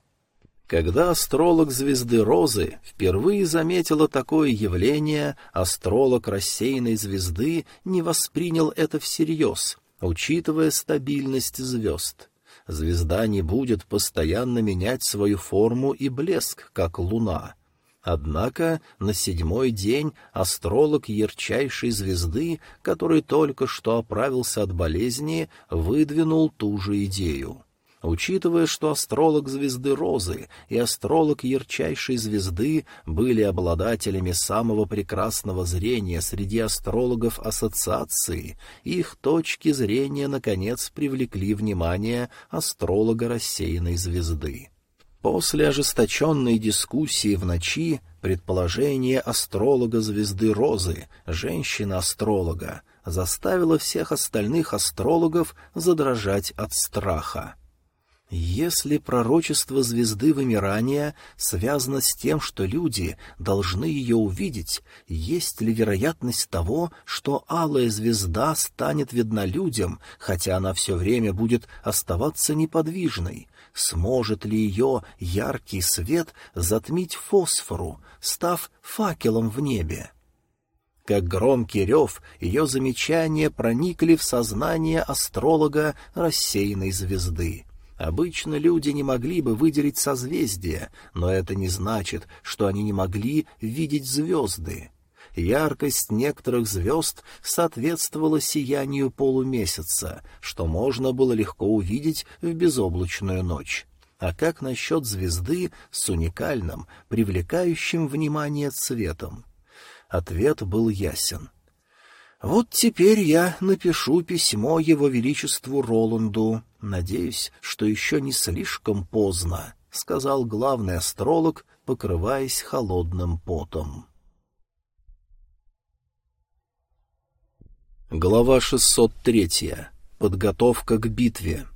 Когда астролог звезды Розы впервые заметила такое явление, астролог рассеянной звезды не воспринял это всерьез, учитывая стабильность звезд. Звезда не будет постоянно менять свою форму и блеск, как луна — Однако на седьмой день астролог ярчайшей звезды, который только что оправился от болезни, выдвинул ту же идею. Учитывая, что астролог звезды Розы и астролог ярчайшей звезды были обладателями самого прекрасного зрения среди астрологов ассоциации, их точки зрения, наконец, привлекли внимание астролога рассеянной звезды. После ожесточенной дискуссии в ночи предположение астролога звезды Розы, женщины-астролога, заставило всех остальных астрологов задрожать от страха. Если пророчество звезды вымирания связано с тем, что люди должны ее увидеть, есть ли вероятность того, что алая звезда станет видна людям, хотя она все время будет оставаться неподвижной? Сможет ли ее яркий свет затмить фосфору, став факелом в небе? Как громкий рев, ее замечания проникли в сознание астролога рассеянной звезды. Обычно люди не могли бы выделить созвездия, но это не значит, что они не могли видеть звезды. Яркость некоторых звезд соответствовала сиянию полумесяца, что можно было легко увидеть в безоблачную ночь. А как насчет звезды с уникальным, привлекающим внимание цветом? Ответ был ясен. «Вот теперь я напишу письмо его величеству Роланду. Надеюсь, что еще не слишком поздно», — сказал главный астролог, покрываясь холодным потом. Глава 603. Подготовка к битве.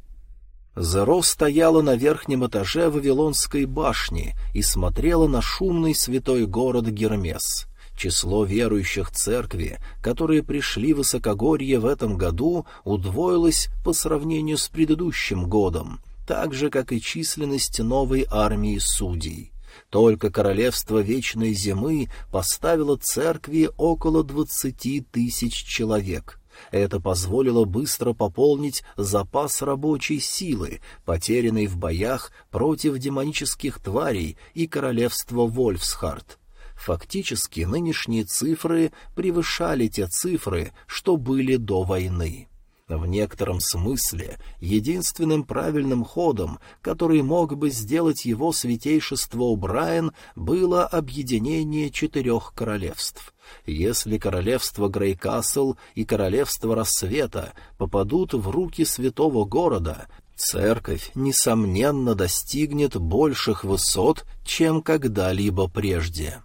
Зеро стояла на верхнем этаже Вавилонской башни и смотрела на шумный святой город Гермес. Число верующих церкви, которые пришли в Высокогорье в этом году, удвоилось по сравнению с предыдущим годом, так же, как и численность новой армии судей. Только королевство Вечной Зимы поставило церкви около двадцати тысяч человек. Это позволило быстро пополнить запас рабочей силы, потерянной в боях против демонических тварей и королевства Вольфсхард. Фактически нынешние цифры превышали те цифры, что были до войны. В некотором смысле единственным правильным ходом, который мог бы сделать его святейшество Убрайен, было объединение четырех королевств. Если королевство Грейкасл и королевство Рассвета попадут в руки святого города, церковь, несомненно, достигнет больших высот, чем когда-либо прежде.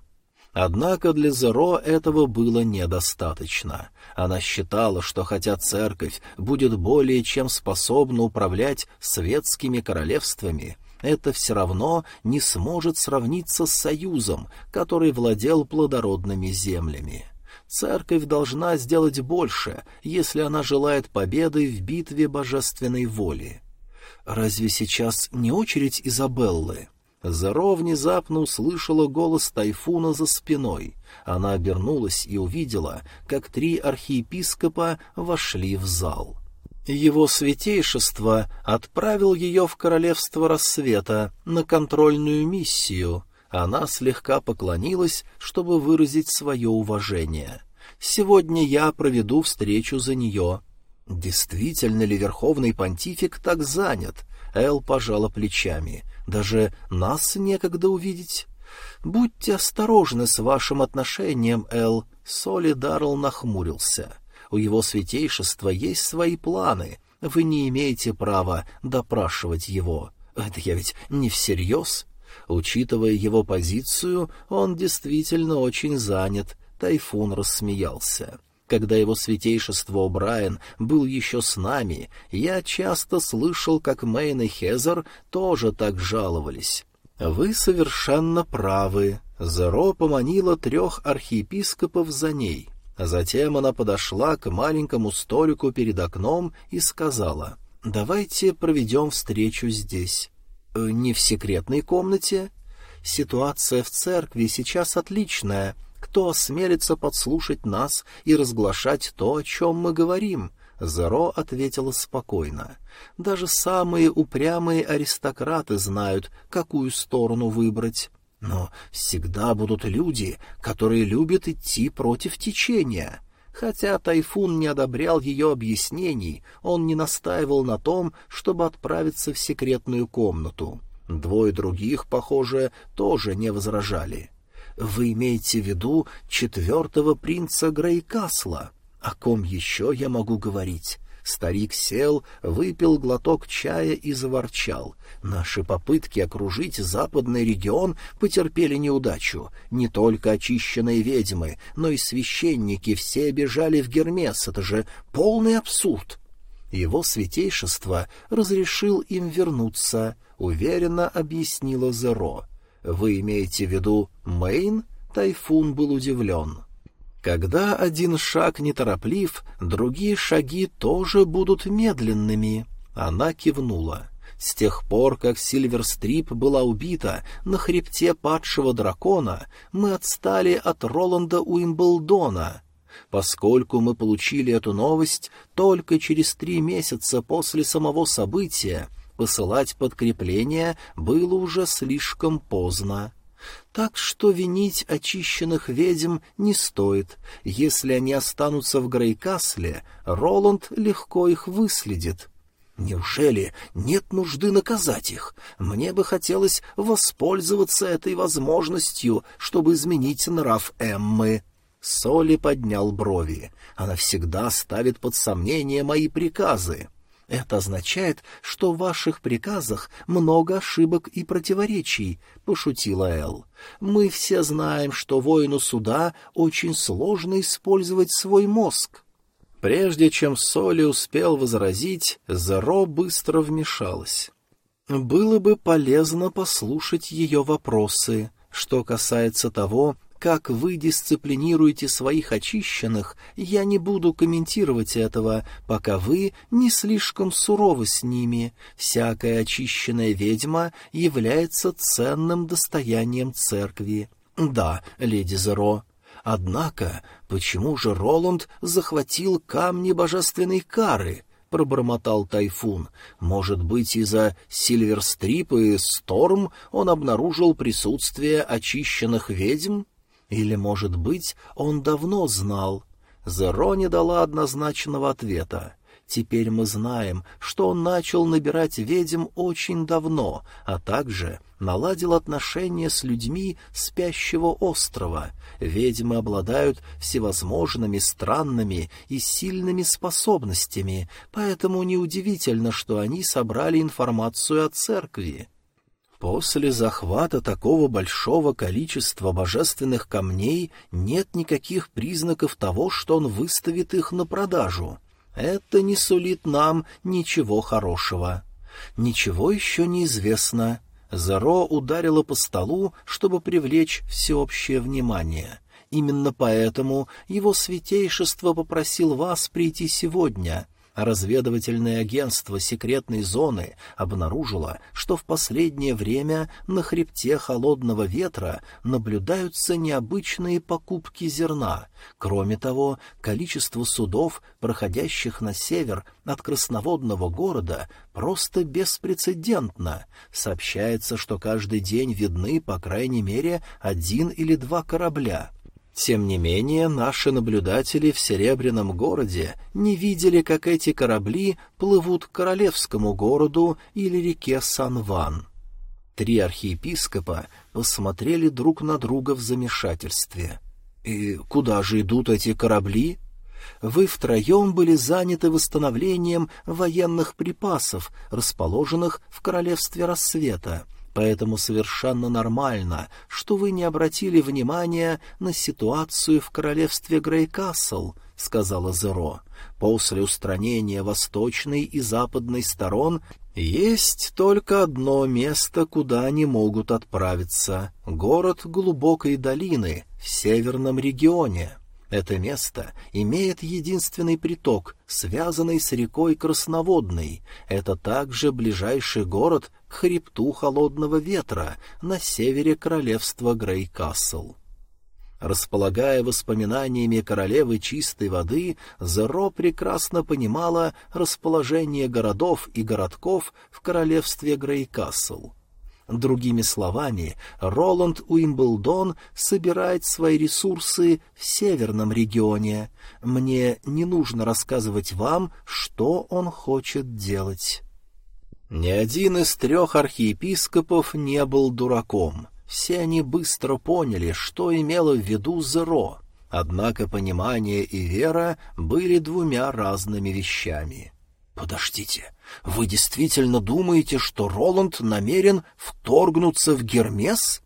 Однако для Зеро этого было недостаточно. Она считала, что хотя церковь будет более чем способна управлять светскими королевствами, это все равно не сможет сравниться с союзом, который владел плодородными землями. Церковь должна сделать больше, если она желает победы в битве божественной воли. Разве сейчас не очередь Изабеллы? Заро внезапно услышала голос Тайфуна за спиной. Она обернулась и увидела, как три архиепископа вошли в зал. Его святейшество отправил ее в королевство рассвета на контрольную миссию. Она слегка поклонилась, чтобы выразить свое уважение. «Сегодня я проведу встречу за нее». Действительно ли верховный понтифик так занят? Эл пожала плечами. Даже нас некогда увидеть. Будьте осторожны с вашим отношением, Эл. Соли Даррелл нахмурился. У его святейшества есть свои планы. Вы не имеете права допрашивать его. Это я ведь не всерьез. Учитывая его позицию, он действительно очень занят. Тайфун рассмеялся. Когда его святейшество Брайан был еще с нами, я часто слышал, как Мэйн и Хезер тоже так жаловались. Вы совершенно правы. Зеро поманила трех архиепископов за ней. Затем она подошла к маленькому столику перед окном и сказала, «Давайте проведем встречу здесь». «Э, «Не в секретной комнате?» «Ситуация в церкви сейчас отличная», кто осмелится подслушать нас и разглашать то, о чем мы говорим?» Зеро ответила спокойно. «Даже самые упрямые аристократы знают, какую сторону выбрать. Но всегда будут люди, которые любят идти против течения». Хотя Тайфун не одобрял ее объяснений, он не настаивал на том, чтобы отправиться в секретную комнату. Двое других, похоже, тоже не возражали. Вы имеете в виду четвертого принца Грейкасла? О ком еще я могу говорить? Старик сел, выпил глоток чая и заворчал. Наши попытки окружить западный регион потерпели неудачу. Не только очищенные ведьмы, но и священники все бежали в Гермес. Это же полный абсурд. Его святейшество разрешил им вернуться, уверенно объяснила Зеро. «Вы имеете в виду Мэйн?» Тайфун был удивлен. «Когда один шаг нетороплив, другие шаги тоже будут медленными». Она кивнула. С тех пор, как Сильверстрип была убита на хребте падшего дракона, мы отстали от Роланда Уимблдона. Поскольку мы получили эту новость только через три месяца после самого события, посылать подкрепление было уже слишком поздно. Так что винить очищенных ведьм не стоит. Если они останутся в Грейкасле, Роланд легко их выследит. Неужели нет нужды наказать их? Мне бы хотелось воспользоваться этой возможностью, чтобы изменить нрав Эммы. Соли поднял брови. Она всегда ставит под сомнение мои приказы. Это означает, что в ваших приказах много ошибок и противоречий, — пошутила Эл. Мы все знаем, что воину суда очень сложно использовать свой мозг. Прежде чем Соли успел возразить, Зеро быстро вмешалась. «Было бы полезно послушать ее вопросы. Что касается того, как вы дисциплинируете своих очищенных, я не буду комментировать этого, пока вы не слишком суровы с ними. Всякая очищенная ведьма является ценным достоянием церкви. Да, леди Зеро. Однако, почему же Роланд захватил камни божественной кары? — пробормотал Тайфун. «Может быть, из-за Сильверстрип и Сторм он обнаружил присутствие очищенных ведьм?» Или, может быть, он давно знал? Зеро не дала однозначного ответа. Теперь мы знаем, что он начал набирать ведьм очень давно, а также наладил отношения с людьми спящего острова. Ведьмы обладают всевозможными странными и сильными способностями, поэтому неудивительно, что они собрали информацию о церкви. После захвата такого большого количества божественных камней нет никаких признаков того, что он выставит их на продажу. Это не сулит нам ничего хорошего. Ничего еще не известно. Заро ударила по столу, чтобы привлечь всеобщее внимание. Именно поэтому его святейшество попросил вас прийти сегодня — Разведывательное агентство секретной зоны обнаружило, что в последнее время на хребте холодного ветра наблюдаются необычные покупки зерна. Кроме того, количество судов, проходящих на север от красноводного города, просто беспрецедентно. Сообщается, что каждый день видны, по крайней мере, один или два корабля — тем не менее, наши наблюдатели в Серебряном городе не видели, как эти корабли плывут к королевскому городу или реке Сан-Ван. Три архиепископа посмотрели друг на друга в замешательстве. «И куда же идут эти корабли?» Вы втроем были заняты восстановлением военных припасов, расположенных в Королевстве Рассвета — Поэтому совершенно нормально, что вы не обратили внимания на ситуацию в королевстве Грейкасл, — сказала Зеро. После устранения восточной и западной сторон есть только одно место, куда они могут отправиться — город глубокой долины в северном регионе. Это место имеет единственный приток, связанный с рекой Красноводной. Это также ближайший город к хребту холодного ветра на севере королевства Грейкасл. Располагая воспоминаниями королевы чистой воды, Зеро прекрасно понимала расположение городов и городков в королевстве Грейкасл. Другими словами, Роланд Уимблдон собирает свои ресурсы в северном регионе. Мне не нужно рассказывать вам, что он хочет делать. Ни один из трех архиепископов не был дураком. Все они быстро поняли, что имело в виду Зеро. Однако понимание и вера были двумя разными вещами. «Подождите, вы действительно думаете, что Роланд намерен вторгнуться в Гермес?»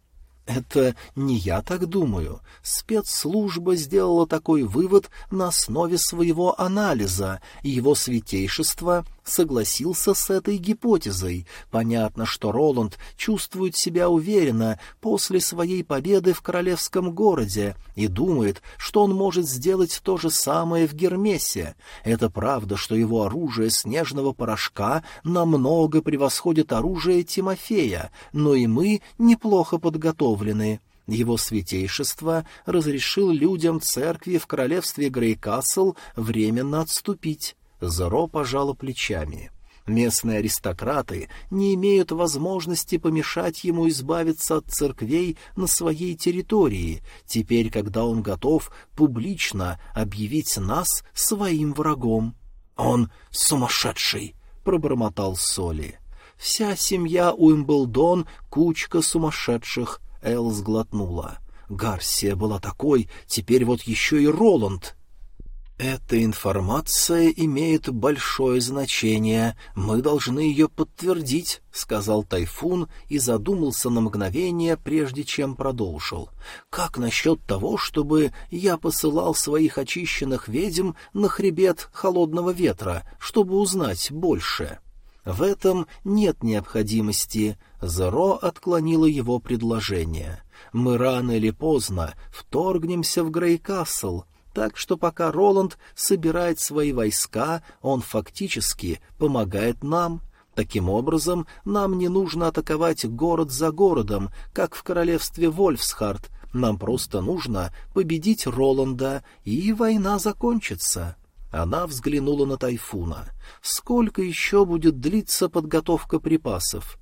Это не я так думаю. Спецслужба сделала такой вывод на основе своего анализа, и его святейшество согласился с этой гипотезой. Понятно, что Роланд чувствует себя уверенно после своей победы в королевском городе и думает, что он может сделать то же самое в Гермесе. Это правда, что его оружие снежного порошка намного превосходит оружие Тимофея, но и мы неплохо подготовлены. Его святейшество разрешил людям церкви в королевстве Грейкасл временно отступить. Зеро пожала плечами. Местные аристократы не имеют возможности помешать ему избавиться от церквей на своей территории, теперь, когда он готов публично объявить нас своим врагом. «Он сумасшедший!» — пробормотал Соли. «Вся семья Уимблдон — кучка сумасшедших», — Эл сглотнула. «Гарсия была такой, теперь вот еще и Роланд!» «Эта информация имеет большое значение. Мы должны ее подтвердить», — сказал Тайфун и задумался на мгновение, прежде чем продолжил. «Как насчет того, чтобы я посылал своих очищенных ведьм на хребет холодного ветра, чтобы узнать больше?» В этом нет необходимости. Зеро отклонила его предложение. Мы рано или поздно вторгнемся в Грейкасл, так что пока Роланд собирает свои войска, он фактически помогает нам. Таким образом, нам не нужно атаковать город за городом, как в королевстве Вольфсхард. Нам просто нужно победить Роланда, и война закончится. Она взглянула на Тайфуна. Сколько еще будет длиться подготовка припасов?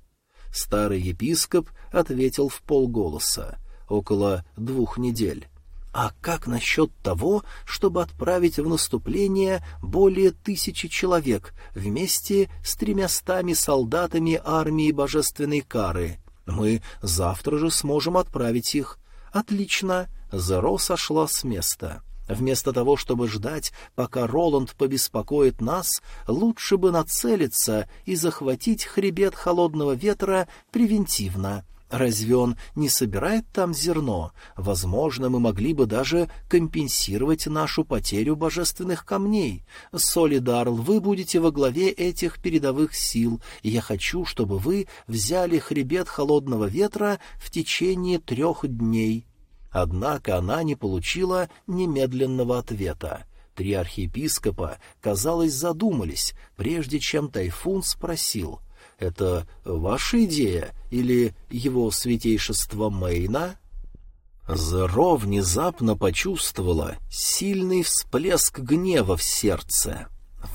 Старый епископ ответил в полголоса. Около двух недель. А как насчет того, чтобы отправить в наступление более тысячи человек вместе с тремястами солдатами армии божественной кары? Мы завтра же сможем отправить их. Отлично. Зеро сошла с места. Вместо того, чтобы ждать, пока Роланд побеспокоит нас, лучше бы нацелиться и захватить хребет холодного ветра превентивно. Разве он не собирает там зерно? Возможно, мы могли бы даже компенсировать нашу потерю божественных камней. Солидарл, вы будете во главе этих передовых сил, и я хочу, чтобы вы взяли хребет холодного ветра в течение трех дней». Однако она не получила немедленного ответа. Три архиепископа, казалось, задумались, прежде чем Тайфун спросил — это ваша идея или его святейшество Мейна? Зеро внезапно почувствовала сильный всплеск гнева в сердце.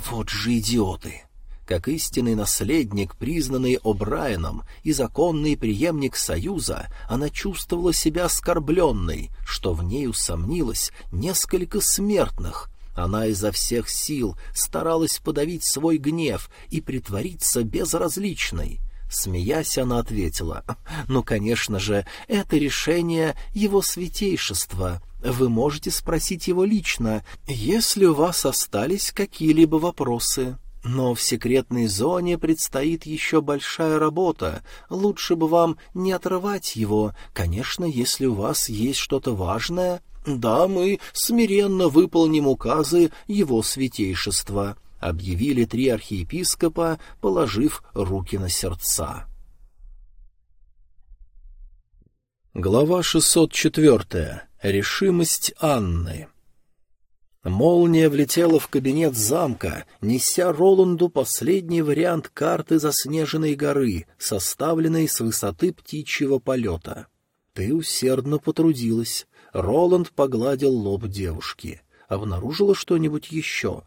Вот же идиоты! Как истинный наследник, признанный О'Брайеном и законный преемник Союза, она чувствовала себя оскорбленной, что в ней усомнилось несколько смертных, она изо всех сил старалась подавить свой гнев и притвориться безразличной. Смеясь, она ответила, «Ну, конечно же, это решение его святейшества. Вы можете спросить его лично, если у вас остались какие-либо вопросы». Но в секретной зоне предстоит еще большая работа. Лучше бы вам не отрывать его. Конечно, если у вас есть что-то важное, «Да, мы смиренно выполним указы его святейшества», — объявили три архиепископа, положив руки на сердца. Глава 604. Решимость Анны. Молния влетела в кабинет замка, неся Роланду последний вариант карты заснеженной горы, составленной с высоты птичьего полета. «Ты усердно потрудилась. Роланд погладил лоб девушки. Обнаружила что-нибудь еще?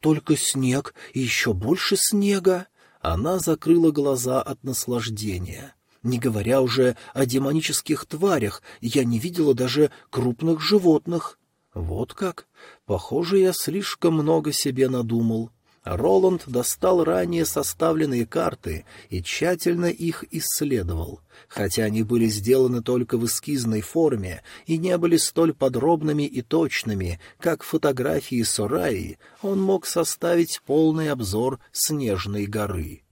Только снег и еще больше снега. Она закрыла глаза от наслаждения. Не говоря уже о демонических тварях, я не видела даже крупных животных. Вот как? Похоже, я слишком много себе надумал. Роланд достал ранее составленные карты и тщательно их исследовал. Хотя они были сделаны только в эскизной форме и не были столь подробными и точными, как фотографии Сораи, он мог составить полный обзор снежной горы.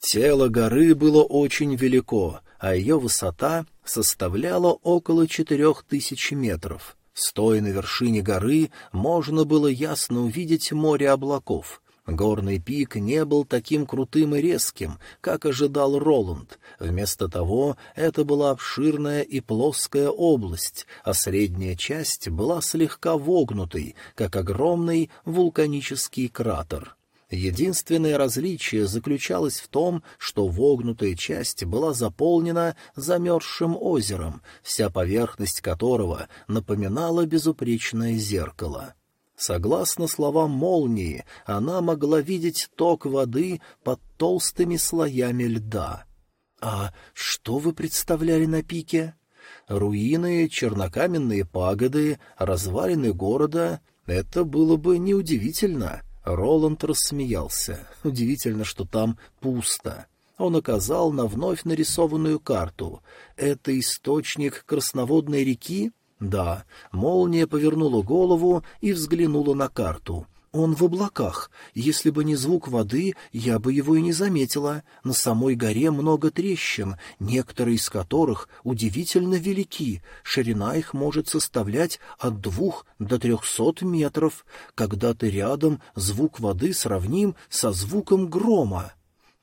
Тело горы было очень велико, а ее высота составляла около четырех тысяч метров. Стоя на вершине горы, можно было ясно увидеть море облаков — Горный пик не был таким крутым и резким, как ожидал Роланд. Вместо того, это была обширная и плоская область, а средняя часть была слегка вогнутой, как огромный вулканический кратер. Единственное различие заключалось в том, что вогнутая часть была заполнена замерзшим озером, вся поверхность которого напоминала безупречное зеркало. Согласно словам молнии, она могла видеть ток воды под толстыми слоями льда. «А что вы представляли на пике?» «Руины, чернокаменные пагоды, развалины города — это было бы неудивительно». Роланд рассмеялся. «Удивительно, что там пусто». Он указал на вновь нарисованную карту. «Это источник красноводной реки?» Да, молния повернула голову и взглянула на карту. Он в облаках. Если бы не звук воды, я бы его и не заметила. На самой горе много трещин, некоторые из которых удивительно велики. Ширина их может составлять от двух до трехсот метров. Когда ты рядом, звук воды сравним со звуком грома.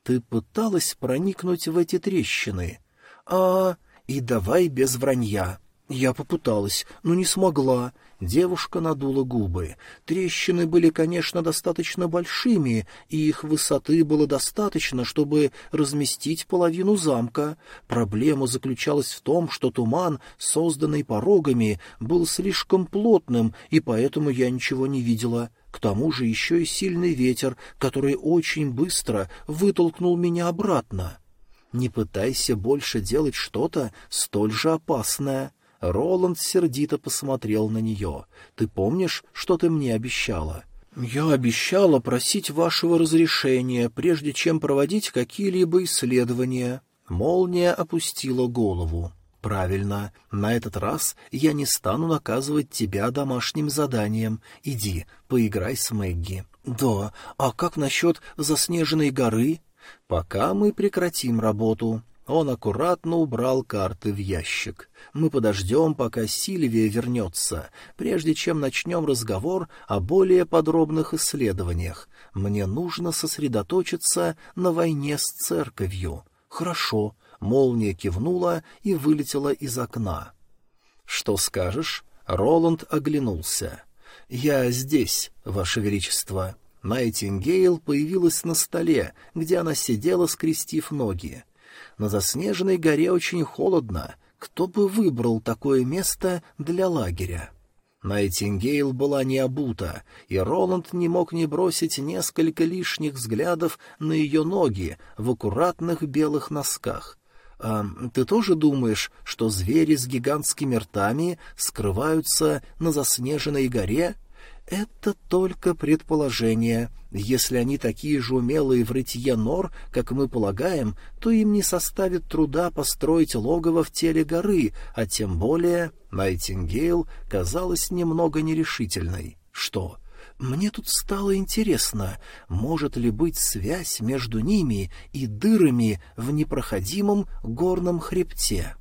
Ты пыталась проникнуть в эти трещины? А, и давай без вранья. Я попыталась, но не смогла. Девушка надула губы. Трещины были, конечно, достаточно большими, и их высоты было достаточно, чтобы разместить половину замка. Проблема заключалась в том, что туман, созданный порогами, был слишком плотным, и поэтому я ничего не видела. К тому же еще и сильный ветер, который очень быстро вытолкнул меня обратно. Не пытайся больше делать что-то столь же опасное. Роланд сердито посмотрел на нее. «Ты помнишь, что ты мне обещала?» «Я обещала просить вашего разрешения, прежде чем проводить какие-либо исследования». Молния опустила голову. «Правильно. На этот раз я не стану наказывать тебя домашним заданием. Иди, поиграй с Мэгги». «Да. А как насчет заснеженной горы?» «Пока мы прекратим работу. Он аккуратно убрал карты в ящик. «Мы подождем, пока Сильвия вернется, прежде чем начнем разговор о более подробных исследованиях. Мне нужно сосредоточиться на войне с церковью». «Хорошо», — молния кивнула и вылетела из окна. «Что скажешь?» — Роланд оглянулся. «Я здесь, Ваше Величество». Найтингейл появилась на столе, где она сидела, скрестив ноги. На заснеженной горе очень холодно. Кто бы выбрал такое место для лагеря? Найтингейл была не обута, и Роланд не мог не бросить несколько лишних взглядов на ее ноги в аккуратных белых носках. «А ты тоже думаешь, что звери с гигантскими ртами скрываются на заснеженной горе?» Это только предположение. Если они такие же умелые в рытье нор, как мы полагаем, то им не составит труда построить логово в теле горы, а тем более Найтингейл казалась немного нерешительной. Что? Мне тут стало интересно, может ли быть связь между ними и дырами в непроходимом горном хребте?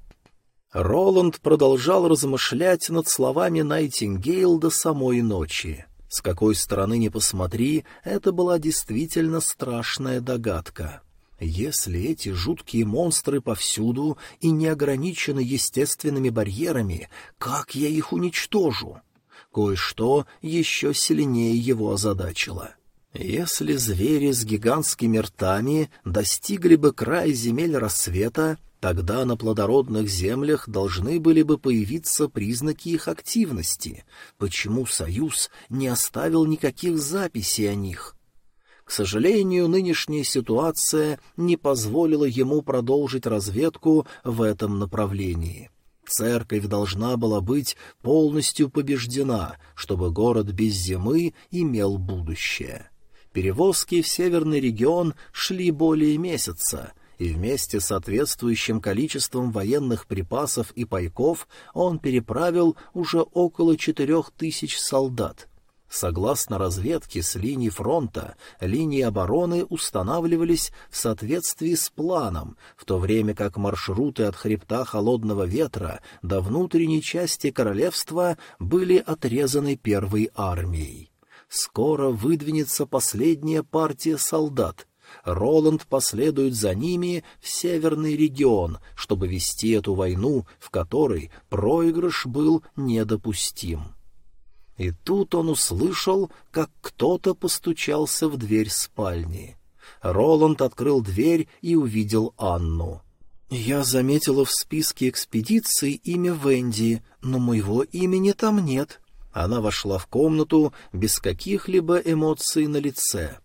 Роланд продолжал размышлять над словами Найтингейл до самой ночи. С какой стороны ни посмотри, это была действительно страшная догадка. Если эти жуткие монстры повсюду и не ограничены естественными барьерами, как я их уничтожу? Кое-что еще сильнее его озадачило. Если звери с гигантскими ртами достигли бы края земель рассвета, Тогда на плодородных землях должны были бы появиться признаки их активности. Почему Союз не оставил никаких записей о них? К сожалению, нынешняя ситуация не позволила ему продолжить разведку в этом направлении. Церковь должна была быть полностью побеждена, чтобы город без зимы имел будущее. Перевозки в северный регион шли более месяца — и вместе с соответствующим количеством военных припасов и пайков он переправил уже около четырех тысяч солдат. Согласно разведке с линий фронта, линии обороны устанавливались в соответствии с планом, в то время как маршруты от хребта Холодного Ветра до внутренней части королевства были отрезаны первой армией. Скоро выдвинется последняя партия солдат, Роланд последует за ними в северный регион, чтобы вести эту войну, в которой проигрыш был недопустим. И тут он услышал, как кто-то постучался в дверь спальни. Роланд открыл дверь и увидел Анну. «Я заметила в списке экспедиции имя Венди, но моего имени там нет». Она вошла в комнату без каких-либо эмоций на лице.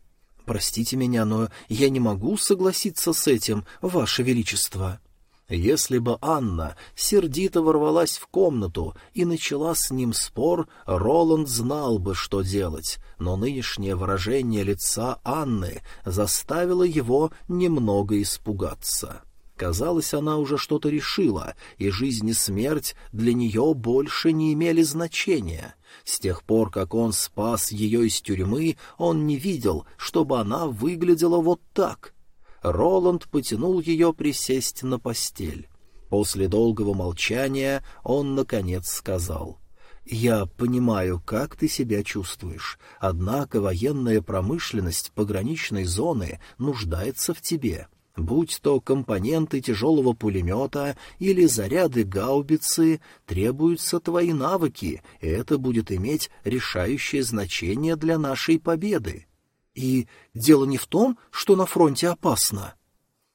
Простите меня, но я не могу согласиться с этим, Ваше Величество. Если бы Анна сердито ворвалась в комнату и начала с ним спор, Роланд знал бы, что делать, но нынешнее выражение лица Анны заставило его немного испугаться. Казалось, она уже что-то решила, и жизнь и смерть для нее больше не имели значения. С тех пор, как он спас ее из тюрьмы, он не видел, чтобы она выглядела вот так. Роланд потянул ее присесть на постель. После долгого молчания он, наконец, сказал — «Я понимаю, как ты себя чувствуешь, однако военная промышленность пограничной зоны нуждается в тебе будь то компоненты тяжелого пулемета или заряды гаубицы, требуются твои навыки, и это будет иметь решающее значение для нашей победы. И дело не в том, что на фронте опасно.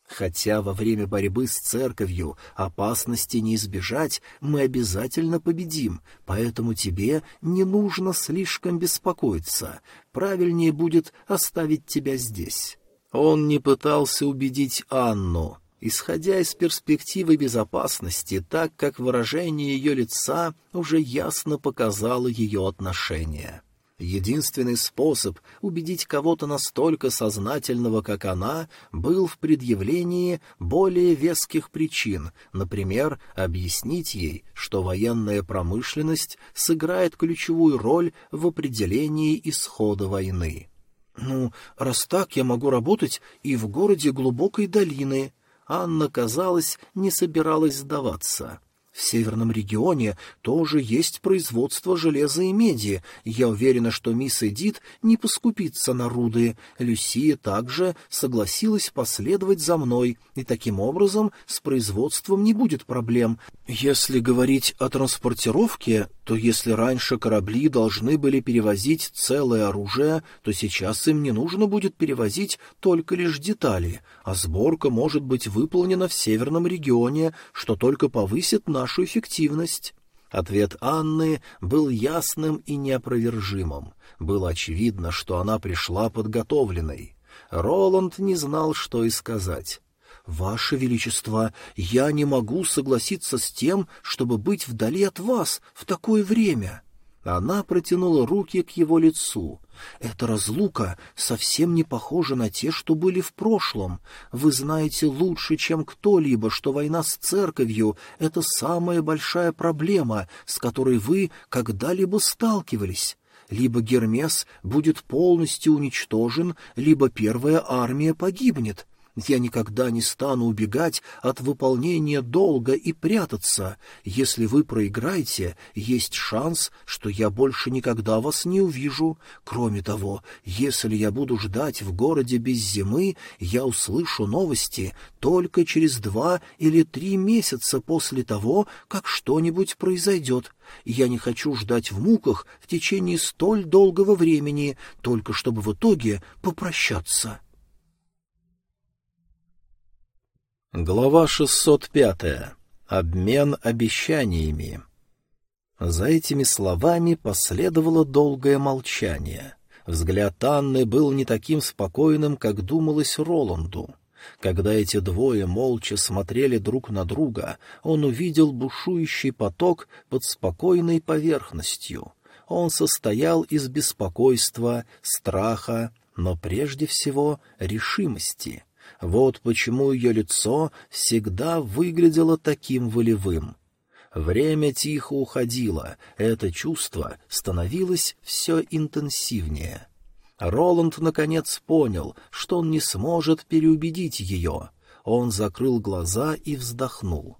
Хотя во время борьбы с церковью опасности не избежать, мы обязательно победим, поэтому тебе не нужно слишком беспокоиться. Правильнее будет оставить тебя здесь. Он не пытался убедить Анну, исходя из перспективы безопасности, так как выражение ее лица уже ясно показало ее отношение. Единственный способ убедить кого-то настолько сознательного, как она, был в предъявлении более веских причин, например, объяснить ей, что военная промышленность сыграет ключевую роль в определении исхода войны. «Ну, раз так, я могу работать и в городе глубокой долины». Анна, казалось, не собиралась сдаваться. В северном регионе тоже есть производство железа и меди. Я уверена, что мисс Эдит не поскупится на руды. Люсия также согласилась последовать за мной, и таким образом с производством не будет проблем. Если говорить о транспортировке, то если раньше корабли должны были перевозить целое оружие, то сейчас им не нужно будет перевозить только лишь детали, а сборка может быть выполнена в северном регионе, что только повысит нашу эффективность. Ответ Анны был ясным и неопровержимым. Было очевидно, что она пришла подготовленной. Роланд не знал, что и сказать. «Ваше Величество, я не могу согласиться с тем, чтобы быть вдали от вас в такое время». Она протянула руки к его лицу. «Эта разлука совсем не похожа на те, что были в прошлом. Вы знаете лучше, чем кто-либо, что война с церковью — это самая большая проблема, с которой вы когда-либо сталкивались. Либо Гермес будет полностью уничтожен, либо первая армия погибнет. Я никогда не стану убегать от выполнения долга и прятаться. Если вы проиграете, есть шанс, что я больше никогда вас не увижу. Кроме того, если я буду ждать в городе без зимы, я услышу новости только через два или три месяца после того, как что-нибудь произойдет. Я не хочу ждать в муках в течение столь долгого времени, только чтобы в итоге попрощаться». Глава 605. Обмен обещаниями. За этими словами последовало долгое молчание. Взгляд Анны был не таким спокойным, как думалось Роланду. Когда эти двое молча смотрели друг на друга, он увидел бушующий поток под спокойной поверхностью. Он состоял из беспокойства, страха, но прежде всего решимости — вот почему ее лицо всегда выглядело таким волевым. Время тихо уходило, это чувство становилось все интенсивнее. Роланд наконец понял, что он не сможет переубедить ее. Он закрыл глаза и вздохнул.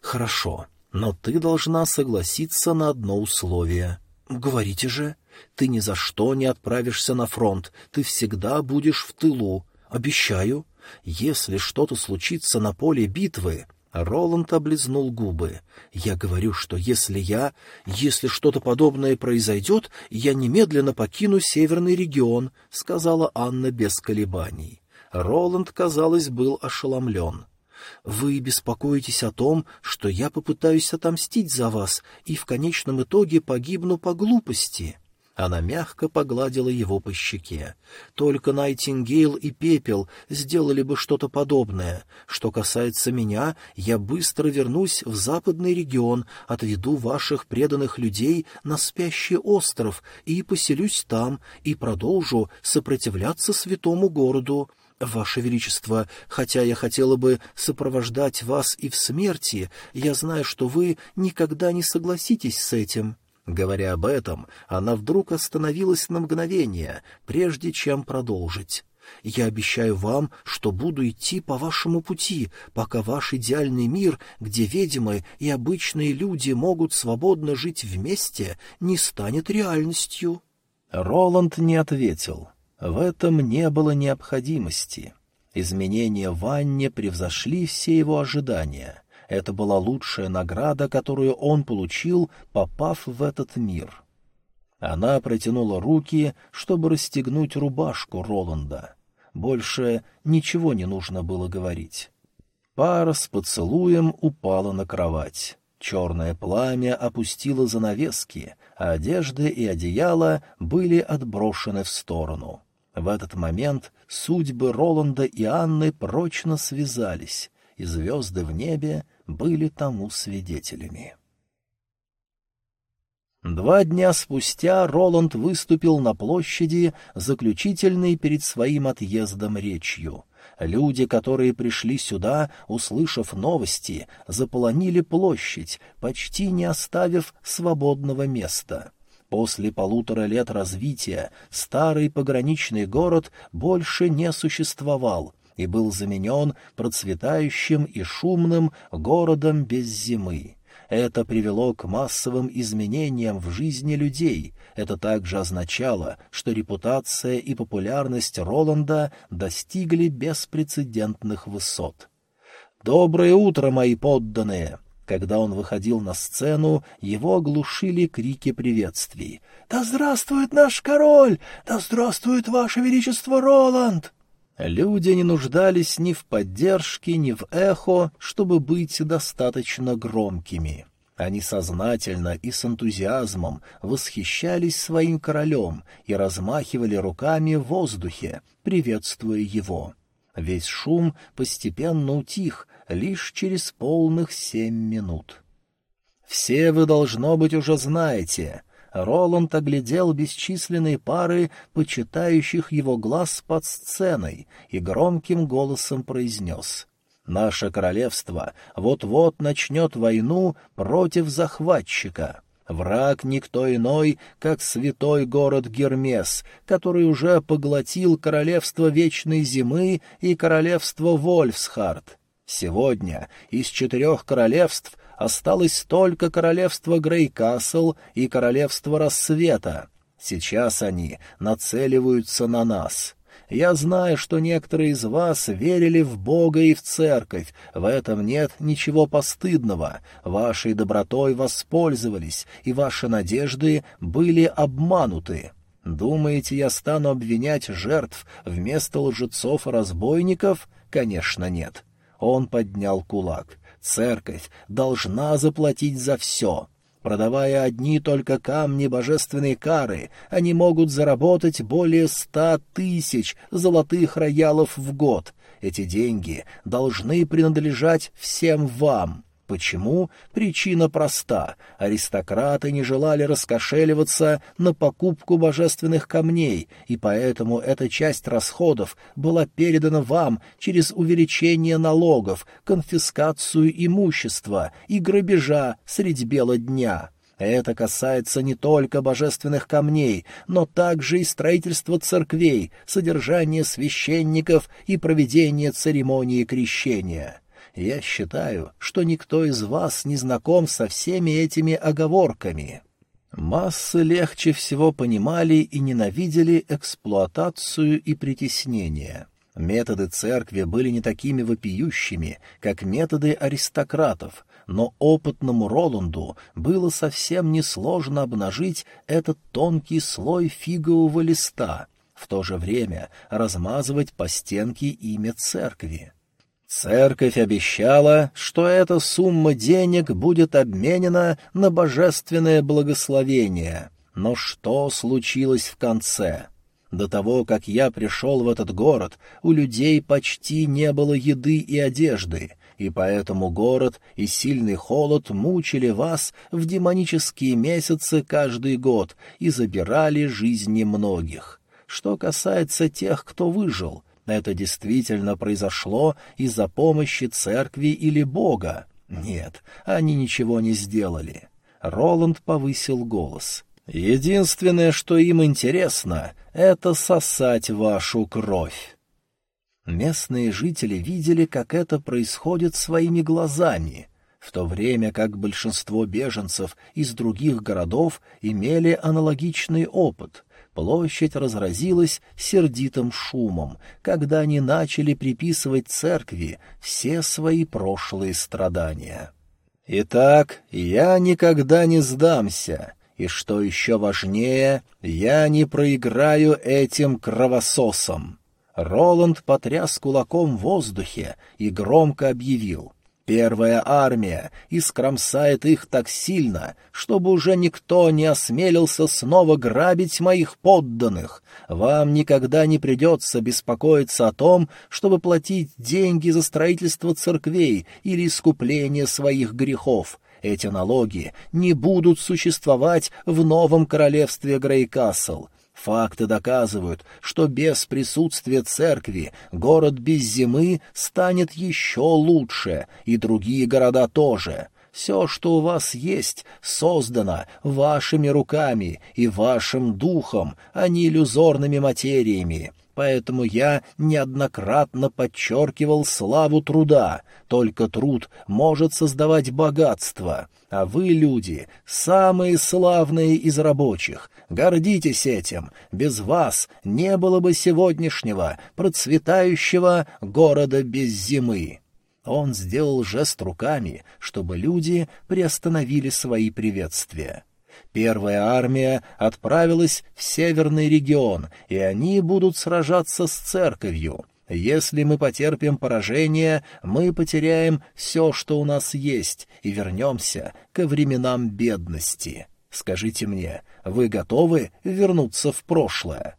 «Хорошо, но ты должна согласиться на одно условие. Говорите же, ты ни за что не отправишься на фронт, ты всегда будешь в тылу. Обещаю». Если что-то случится на поле битвы... Роланд облизнул губы. «Я говорю, что если я... Если что-то подобное произойдет, я немедленно покину северный регион», — сказала Анна без колебаний. Роланд, казалось, был ошеломлен. «Вы беспокоитесь о том, что я попытаюсь отомстить за вас и в конечном итоге погибну по глупости?» Она мягко погладила его по щеке. Только Найтингейл и Пепел сделали бы что-то подобное. Что касается меня, я быстро вернусь в западный регион, отведу ваших преданных людей на спящий остров и поселюсь там, и продолжу сопротивляться святому городу. «Ваше Величество, хотя я хотела бы сопровождать вас и в смерти, я знаю, что вы никогда не согласитесь с этим». Говоря об этом, она вдруг остановилась на мгновение, прежде чем продолжить. «Я обещаю вам, что буду идти по вашему пути, пока ваш идеальный мир, где ведьмы и обычные люди могут свободно жить вместе, не станет реальностью». Роланд не ответил. В этом не было необходимости. Изменения в Анне превзошли все его ожидания. Это была лучшая награда, которую он получил, попав в этот мир. Она протянула руки, чтобы расстегнуть рубашку Роланда. Больше ничего не нужно было говорить. Пара с поцелуем упала на кровать. Черное пламя опустило занавески, а одежда и одеяло были отброшены в сторону. В этот момент судьбы Роланда и Анны прочно связались, и звезды в небе были тому свидетелями. Два дня спустя Роланд выступил на площади, заключительной перед своим отъездом речью. Люди, которые пришли сюда, услышав новости, заполонили площадь, почти не оставив свободного места. После полутора лет развития старый пограничный город больше не существовал и был заменен процветающим и шумным городом без зимы. Это привело к массовым изменениям в жизни людей. Это также означало, что репутация и популярность Роланда достигли беспрецедентных высот. «Доброе утро, мои подданные!» Когда он выходил на сцену, его оглушили крики приветствий. «Да здравствует наш король! Да здравствует ваше величество Роланд!» Люди не нуждались ни в поддержке, ни в эхо, чтобы быть достаточно громкими. Они сознательно и с энтузиазмом восхищались своим королем и размахивали руками в воздухе, приветствуя его. Весь шум постепенно утих лишь через полных семь минут. «Все вы, должно быть, уже знаете», Роланд оглядел бесчисленные пары почитающих его глаз под сценой и громким голосом произнес «Наше королевство вот-вот начнет войну против захватчика». Враг никто иной, как святой город Гермес, который уже поглотил королевство Вечной Зимы и королевство Вольфсхард. Сегодня из четырех королевств осталось только королевство Грейкасл и королевство Рассвета. Сейчас они нацеливаются на нас. Я знаю, что некоторые из вас верили в Бога и в церковь, в этом нет ничего постыдного. Вашей добротой воспользовались, и ваши надежды были обмануты. Думаете, я стану обвинять жертв вместо лжецов и разбойников? Конечно, нет. Он поднял кулак. Церковь должна заплатить за все. Продавая одни только камни божественной кары, они могут заработать более ста тысяч золотых роялов в год. Эти деньги должны принадлежать всем вам. Почему? Причина проста. Аристократы не желали раскошеливаться на покупку божественных камней, и поэтому эта часть расходов была передана вам через увеличение налогов, конфискацию имущества и грабежа средь бела дня. Это касается не только божественных камней, но также и строительства церквей, содержания священников и проведения церемонии крещения. Я считаю, что никто из вас не знаком со всеми этими оговорками. Массы легче всего понимали и ненавидели эксплуатацию и притеснение. Методы церкви были не такими вопиющими, как методы аристократов, но опытному Роланду было совсем несложно обнажить этот тонкий слой фигового листа, в то же время размазывать по стенке имя церкви. Церковь обещала, что эта сумма денег будет обменена на божественное благословение. Но что случилось в конце? До того, как я пришел в этот город, у людей почти не было еды и одежды, и поэтому город и сильный холод мучили вас в демонические месяцы каждый год и забирали жизни многих. Что касается тех, кто выжил — Это действительно произошло из-за помощи церкви или Бога? Нет, они ничего не сделали. Роланд повысил голос. Единственное, что им интересно, это сосать вашу кровь. Местные жители видели, как это происходит своими глазами, в то время как большинство беженцев из других городов имели аналогичный опыт. Площадь разразилась сердитым шумом, когда они начали приписывать церкви все свои прошлые страдания. «Итак, я никогда не сдамся», и что еще важнее, я не проиграю этим кровососам. Роланд потряс кулаком в воздухе и громко объявил. Первая армия искромсает их так сильно, чтобы уже никто не осмелился снова грабить моих подданных. Вам никогда не придется беспокоиться о том, чтобы платить деньги за строительство церквей или искупление своих грехов. Эти налоги не будут существовать в новом королевстве Грейкасл. Факты доказывают, что без присутствия церкви город без зимы станет еще лучше, и другие города тоже. Все, что у вас есть, создано вашими руками и вашим духом, а не иллюзорными материями поэтому я неоднократно подчеркивал славу труда. Только труд может создавать богатство, а вы, люди, самые славные из рабочих. Гордитесь этим. Без вас не было бы сегодняшнего процветающего города без зимы. Он сделал жест руками, чтобы люди приостановили свои приветствия. Первая армия отправилась в северный регион, и они будут сражаться с церковью. Если мы потерпим поражение, мы потеряем все, что у нас есть, и вернемся ко временам бедности. Скажите мне, вы готовы вернуться в прошлое?»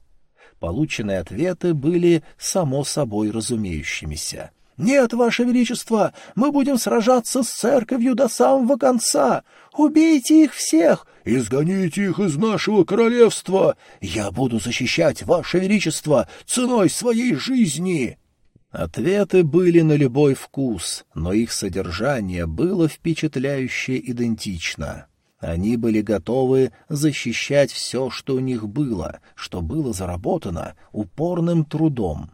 Полученные ответы были само собой разумеющимися. «Нет, Ваше Величество, мы будем сражаться с церковью до самого конца. Убейте их всех, изгоните их из нашего королевства. Я буду защищать Ваше Величество ценой своей жизни». Ответы были на любой вкус, но их содержание было впечатляюще идентично. Они были готовы защищать все, что у них было, что было заработано упорным трудом.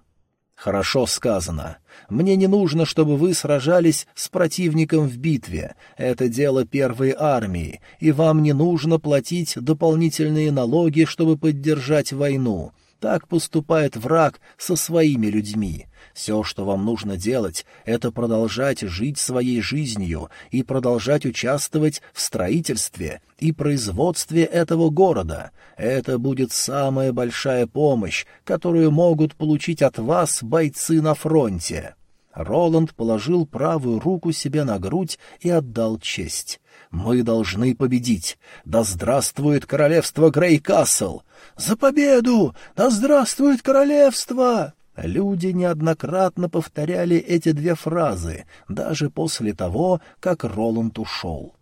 «Хорошо сказано. Мне не нужно, чтобы вы сражались с противником в битве. Это дело первой армии, и вам не нужно платить дополнительные налоги, чтобы поддержать войну. Так поступает враг со своими людьми. Все, что вам нужно делать, это продолжать жить своей жизнью и продолжать участвовать в строительстве и производстве этого города. Это будет самая большая помощь, которую могут получить от вас бойцы на фронте». Роланд положил правую руку себе на грудь и отдал честь. «Мы должны победить! Да здравствует королевство Грейкасл! За победу! Да здравствует королевство!» Люди неоднократно повторяли эти две фразы, даже после того, как Роланд ушел.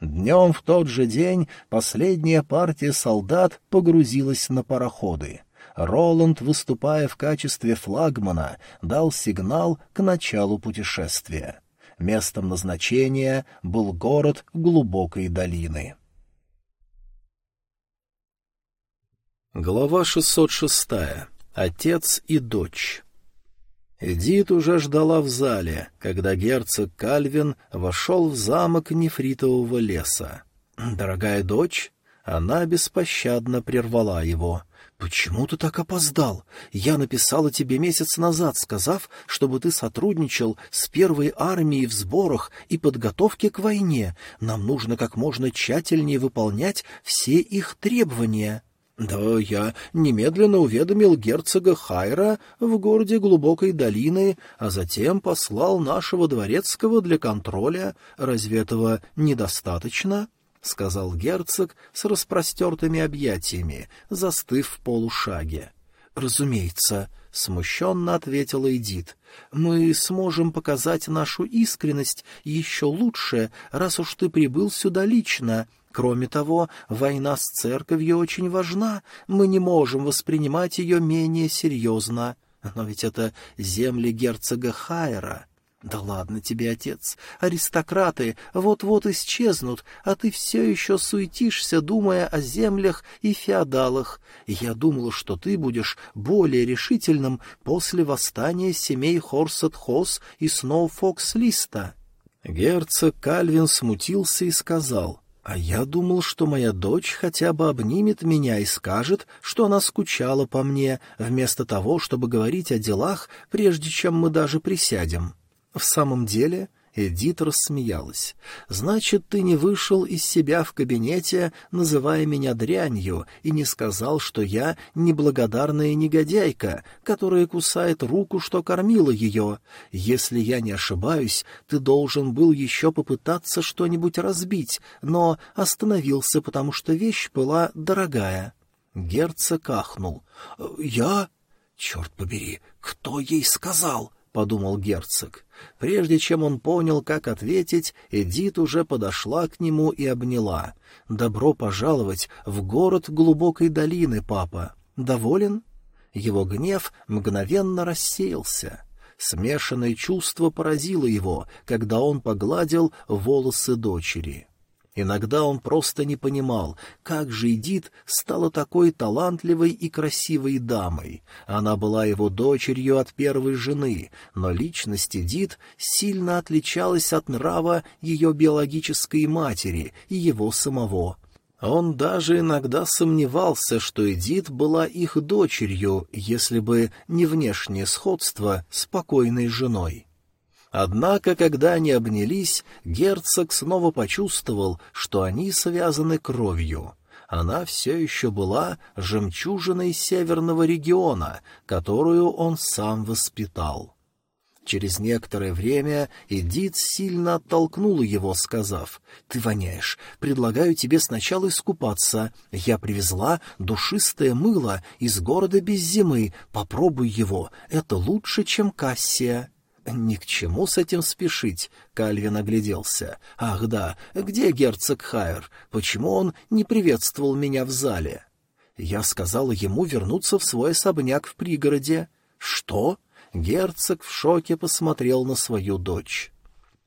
Днем в тот же день последняя партия солдат погрузилась на пароходы. Роланд, выступая в качестве флагмана, дал сигнал к началу путешествия. Местом назначения был город глубокой долины. Глава 606. Отец и дочь. Эдит уже ждала в зале, когда герцог Кальвин вошел в замок нефритового леса. «Дорогая дочь?» Она беспощадно прервала его. «Почему ты так опоздал? Я написала тебе месяц назад, сказав, чтобы ты сотрудничал с первой армией в сборах и подготовке к войне. Нам нужно как можно тщательнее выполнять все их требования». Да я немедленно уведомил герцога Хайра в городе Глубокой долины, а затем послал нашего дворецкого для контроля. Разве этого недостаточно? — сказал герцог с распростертыми объятиями, застыв в полушаге. — Разумеется, — смущенно ответила Эдит. — Мы сможем показать нашу искренность еще лучше, раз уж ты прибыл сюда лично. Кроме того, война с церковью очень важна, мы не можем воспринимать ее менее серьезно. Но ведь это земли герцога Хайера. Да ладно тебе, отец. Аристократы вот-вот исчезнут, а ты все еще суетишься, думая о землях и феодалах. Я думала, что ты будешь более решительным после восстания семей Хорсет-Хос и Сноуфокс-Листа. Герцог Кальвин смутился и сказал, «А я думал, что моя дочь хотя бы обнимет меня и скажет, что она скучала по мне, вместо того, чтобы говорить о делах, прежде чем мы даже присядем». «В самом деле...» — Эдит рассмеялась. «Значит, ты не вышел из себя в кабинете, называя меня дрянью, и не сказал, что я неблагодарная негодяйка, которая кусает руку, что кормила ее. Если я не ошибаюсь, ты должен был еще попытаться что-нибудь разбить, но остановился, потому что вещь была дорогая». Герцог ахнул. «Я? Черт побери, кто ей сказал?» — подумал герцог. Прежде чем он понял, как ответить, Эдит уже подошла к нему и обняла. «Добро пожаловать в город глубокой долины, папа. Доволен?» Его гнев мгновенно рассеялся. Смешанное чувство поразило его, когда он погладил волосы дочери. Иногда он просто не понимал, как же Эдит стала такой талантливой и красивой дамой. Она была его дочерью от первой жены, но личность Эдит сильно отличалась от нрава ее биологической матери и его самого. Он даже иногда сомневался, что Эдит была их дочерью, если бы не внешнее сходство с покойной женой. Однако, когда они обнялись, герцог снова почувствовал, что они связаны кровью. Она все еще была жемчужиной северного региона, которую он сам воспитал. Через некоторое время Эдит сильно оттолкнула его, сказав, «Ты воняешь. Предлагаю тебе сначала искупаться. Я привезла душистое мыло из города без зимы. Попробуй его. Это лучше, чем Кассия». «Ни к чему с этим спешить», — Кальвин огляделся. «Ах да, где герцог Хайер? Почему он не приветствовал меня в зале?» Я сказала ему вернуться в свой особняк в пригороде. «Что?» Герцог в шоке посмотрел на свою дочь.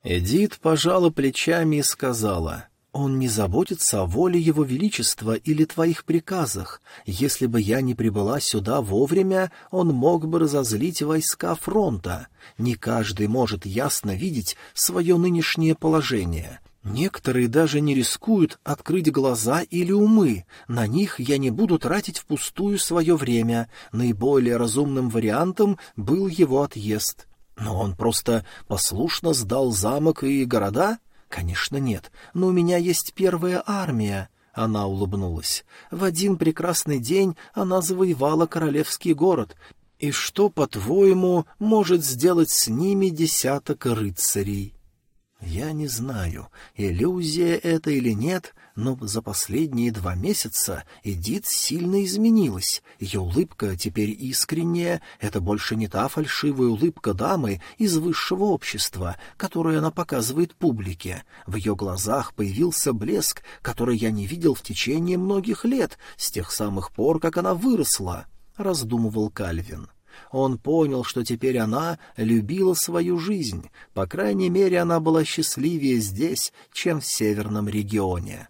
Эдит пожала плечами и сказала, он не заботится о воле его величества или твоих приказах. Если бы я не прибыла сюда вовремя, он мог бы разозлить войска фронта. Не каждый может ясно видеть свое нынешнее положение. Некоторые даже не рискуют открыть глаза или умы. На них я не буду тратить впустую свое время. Наиболее разумным вариантом был его отъезд. Но он просто послушно сдал замок и города? «Конечно нет, но у меня есть первая армия». Она улыбнулась. В один прекрасный день она завоевала королевский город. И что, по-твоему, может сделать с ними десяток рыцарей? Я не знаю, иллюзия это или нет, но за последние два месяца Эдит сильно изменилась. Ее улыбка теперь искренняя, это больше не та фальшивая улыбка дамы из высшего общества, которую она показывает публике. В ее глазах появился блеск, который я не видел в течение многих лет, с тех самых пор, как она выросла, — раздумывал Кальвин. Он понял, что теперь она любила свою жизнь, по крайней мере, она была счастливее здесь, чем в северном регионе.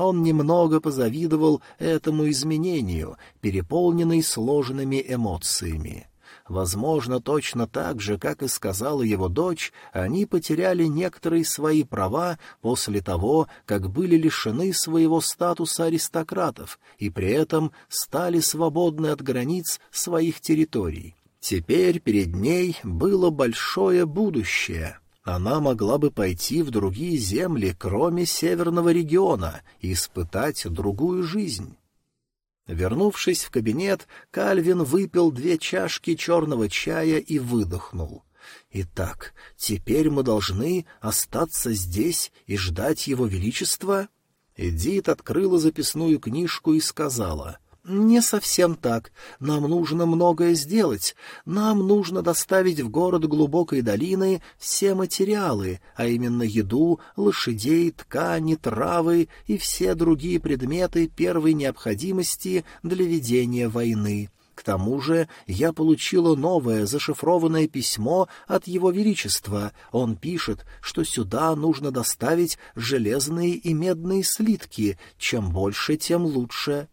Он немного позавидовал этому изменению, переполненный сложными эмоциями. Возможно, точно так же, как и сказала его дочь, они потеряли некоторые свои права после того, как были лишены своего статуса аристократов и при этом стали свободны от границ своих территорий. Теперь перед ней было большое будущее — она могла бы пойти в другие земли, кроме северного региона, и испытать другую жизнь. Вернувшись в кабинет, Кальвин выпил две чашки черного чая и выдохнул. «Итак, теперь мы должны остаться здесь и ждать его величества?» Эдит открыла записную книжку и сказала — «Не совсем так. Нам нужно многое сделать. Нам нужно доставить в город глубокой долины все материалы, а именно еду, лошадей, ткани, травы и все другие предметы первой необходимости для ведения войны. К тому же я получила новое зашифрованное письмо от Его Величества. Он пишет, что сюда нужно доставить железные и медные слитки. Чем больше, тем лучше.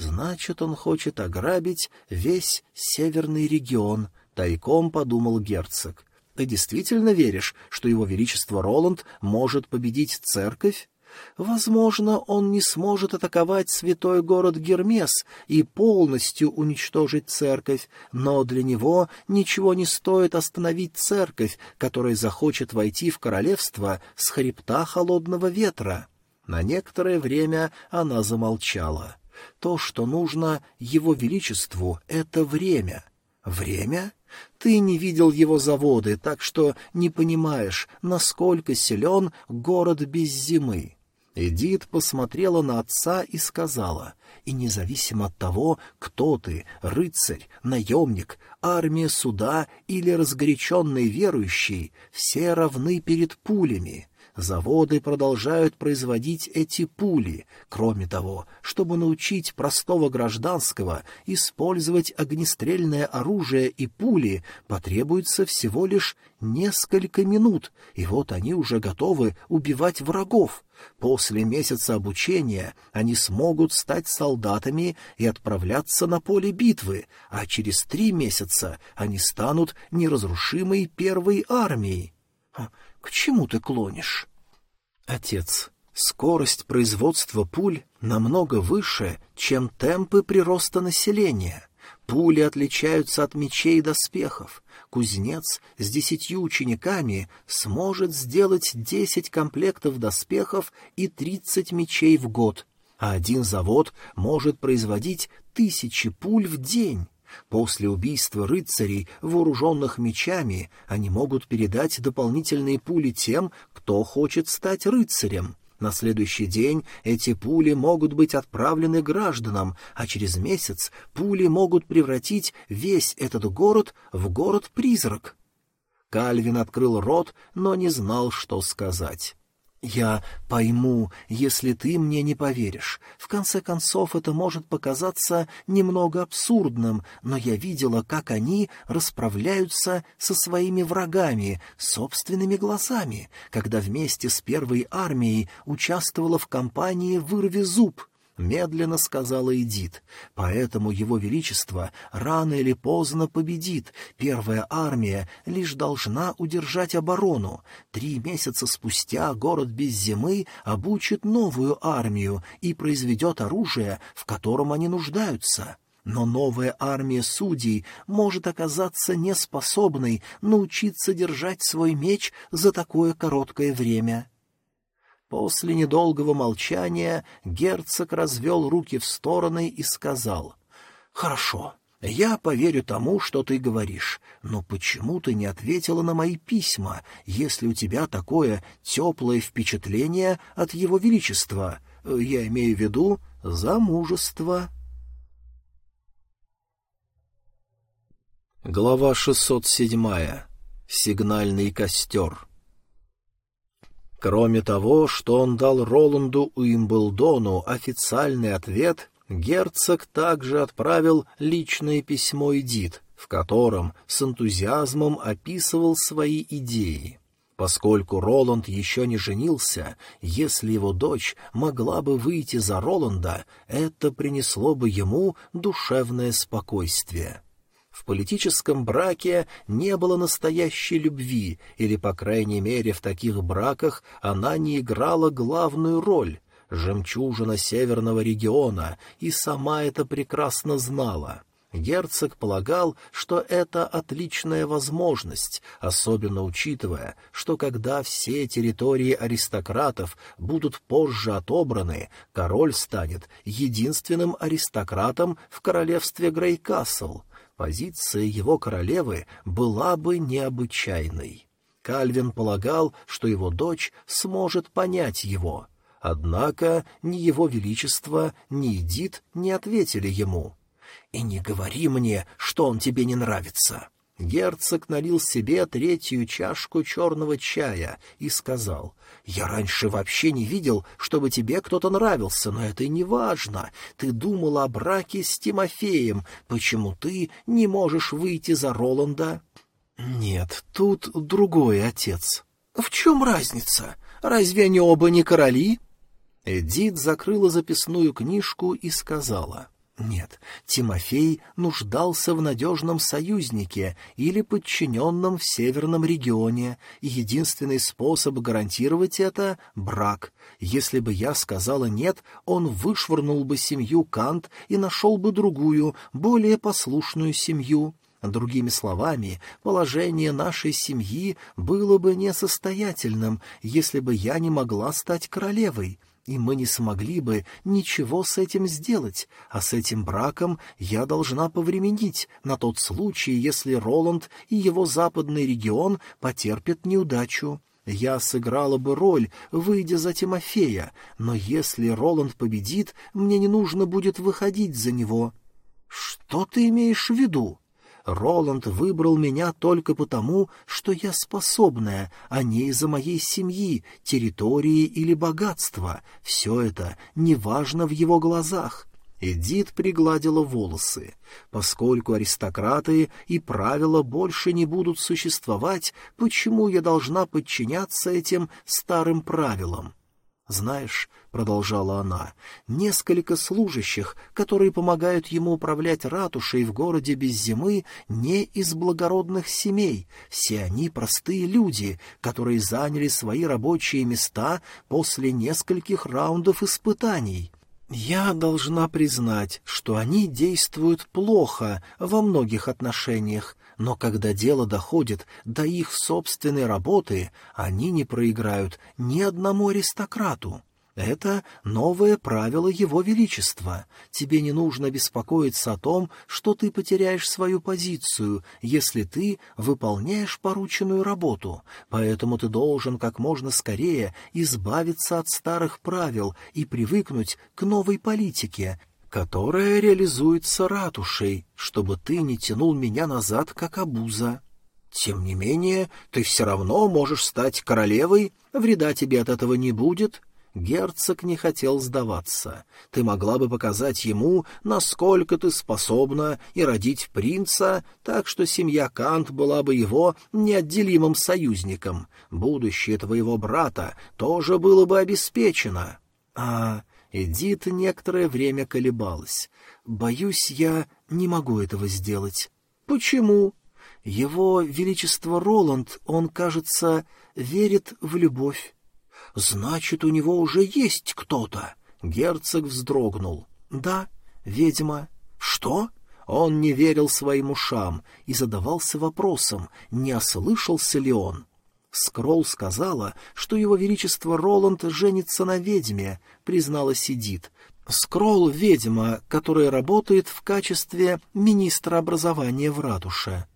Значит, он хочет ограбить весь северный регион, — тайком подумал герцог. Ты действительно веришь, что Его Величество Роланд может победить церковь? Возможно, он не сможет атаковать святой город Гермес и полностью уничтожить церковь, но для него ничего не стоит остановить церковь, которая захочет войти в королевство с хребта холодного ветра. На некоторое время она замолчала. То, что нужно его величеству, — это время. Время? Ты не видел его заводы, так что не понимаешь, насколько силен город без зимы. Эдит посмотрела на отца и сказала, «И независимо от того, кто ты, рыцарь, наемник, армия суда или разгоряченный верующий, все равны перед пулями. Заводы продолжают производить эти пули. Кроме того, чтобы научить простого гражданского использовать огнестрельное оружие и пули, потребуется всего лишь несколько минут, и вот они уже готовы убивать врагов. После месяца обучения они смогут стать солдатами и отправляться на поле битвы, а через три месяца они станут неразрушимой первой армией. К чему ты клонишь? Отец, скорость производства пуль намного выше, чем темпы прироста населения. Пули отличаются от мечей и доспехов. Кузнец с десятью учениками сможет сделать десять комплектов доспехов и тридцать мечей в год, а один завод может производить тысячи пуль в день. После убийства рыцарей, вооруженных мечами, они могут передать дополнительные пули тем, кто хочет стать рыцарем. На следующий день эти пули могут быть отправлены гражданам, а через месяц пули могут превратить весь этот город в город-призрак. Кальвин открыл рот, но не знал, что сказать. «Я пойму, если ты мне не поверишь. В конце концов, это может показаться немного абсурдным, но я видела, как они расправляются со своими врагами собственными глазами, когда вместе с первой армией участвовала в кампании «Вырви зуб» медленно сказала Эдит. Поэтому его величество рано или поздно победит. Первая армия лишь должна удержать оборону. Три месяца спустя город без зимы обучит новую армию и произведет оружие, в котором они нуждаются. Но новая армия судей может оказаться неспособной научиться держать свой меч за такое короткое время. После недолгого молчания герцог развел руки в стороны и сказал, «Хорошо, я поверю тому, что ты говоришь, но почему ты не ответила на мои письма, если у тебя такое теплое впечатление от его величества? Я имею в виду замужество». Глава 607. Сигнальный костер. Кроме того, что он дал Роланду Уимблдону официальный ответ, герцог также отправил личное письмо Эдит, в котором с энтузиазмом описывал свои идеи. Поскольку Роланд еще не женился, если его дочь могла бы выйти за Роланда, это принесло бы ему душевное спокойствие. В политическом браке не было настоящей любви, или, по крайней мере, в таких браках она не играла главную роль. Жемчужина северного региона и сама это прекрасно знала. Герцог полагал, что это отличная возможность, особенно учитывая, что когда все территории аристократов будут позже отобраны, король станет единственным аристократом в королевстве Грейкасл — позиция его королевы была бы необычайной. Кальвин полагал, что его дочь сможет понять его. Однако ни его величество, ни Эдит не ответили ему. «И не говори мне, что он тебе не нравится». Герцог налил себе третью чашку черного чая и сказал, «Я раньше вообще не видел, чтобы тебе кто-то нравился, но это не важно. Ты думал о браке с Тимофеем. Почему ты не можешь выйти за Роланда?» «Нет, тут другой отец». «В чем разница? Разве они оба не короли?» Эдит закрыла записную книжку и сказала, нет, Тимофей нуждался в надежном союзнике или подчиненном в северном регионе, и единственный способ гарантировать это — брак. Если бы я сказала «нет», он вышвырнул бы семью Кант и нашел бы другую, более послушную семью. Другими словами, положение нашей семьи было бы несостоятельным, если бы я не могла стать королевой и мы не смогли бы ничего с этим сделать, а с этим браком я должна повременить на тот случай, если Роланд и его западный регион потерпят неудачу. Я сыграла бы роль, выйдя за Тимофея, но если Роланд победит, мне не нужно будет выходить за него. Что ты имеешь в виду? Роланд выбрал меня только потому, что я способная, а не из-за моей семьи, территории или богатства. Все это неважно в его глазах. Эдит пригладила волосы. Поскольку аристократы и правила больше не будут существовать, почему я должна подчиняться этим старым правилам? «Знаешь», — продолжала она, — «несколько служащих, которые помогают ему управлять ратушей в городе без зимы, не из благородных семей. Все они простые люди, которые заняли свои рабочие места после нескольких раундов испытаний». Я должна признать, что они действуют плохо во многих отношениях, но когда дело доходит до их собственной работы, они не проиграют ни одному аристократу. Это новое правило Его Величества. Тебе не нужно беспокоиться о том, что ты потеряешь свою позицию, если ты выполняешь порученную работу, поэтому ты должен как можно скорее избавиться от старых правил и привыкнуть к новой политике, которая реализуется ратушей, чтобы ты не тянул меня назад, как обуза. Тем не менее, ты все равно можешь стать королевой, вреда тебе от этого не будет. Герцог не хотел сдаваться. Ты могла бы показать ему, насколько ты способна, и родить принца, так что семья Кант была бы его неотделимым союзником. Будущее твоего брата тоже было бы обеспечено. А Эдит некоторое время колебалась. «Боюсь, я не могу этого сделать». «Почему?» «Его Величество Роланд, он, кажется, верит в любовь». «Значит, у него уже есть кто-то?» Герцог вздрогнул. «Да, ведьма». «Что?» Он не верил своим ушам и задавался вопросом, не ослышался ли он. Скролл сказала, что его величество Роланд женится на ведьме, признала Сидит. Скролл — ведьма, которая работает в качестве министра образования в ратуше.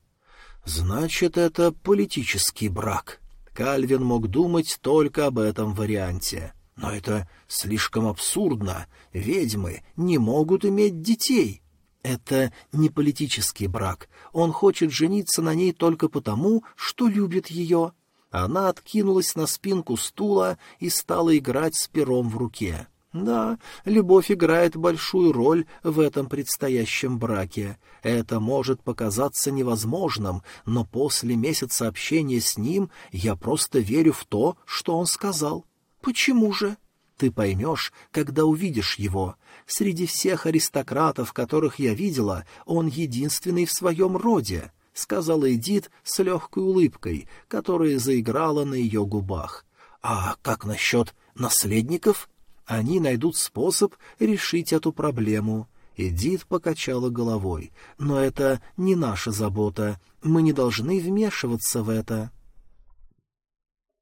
Значит, это политический брак. Кальвин мог думать только об этом варианте. Но это слишком абсурдно. Ведьмы не могут иметь детей. Это не политический брак. Он хочет жениться на ней только потому, что любит ее. Она откинулась на спинку стула и стала играть с пером в руке. Да, любовь играет большую роль в этом предстоящем браке. Это может показаться невозможным, но после месяца общения с ним я просто верю в то, что он сказал. Почему же? Ты поймешь, когда увидишь его. Среди всех аристократов, которых я видела, он единственный в своем роде. — сказала Эдит с легкой улыбкой, которая заиграла на ее губах. «А как насчет наследников? Они найдут способ решить эту проблему». Эдит покачала головой. «Но это не наша забота. Мы не должны вмешиваться в это».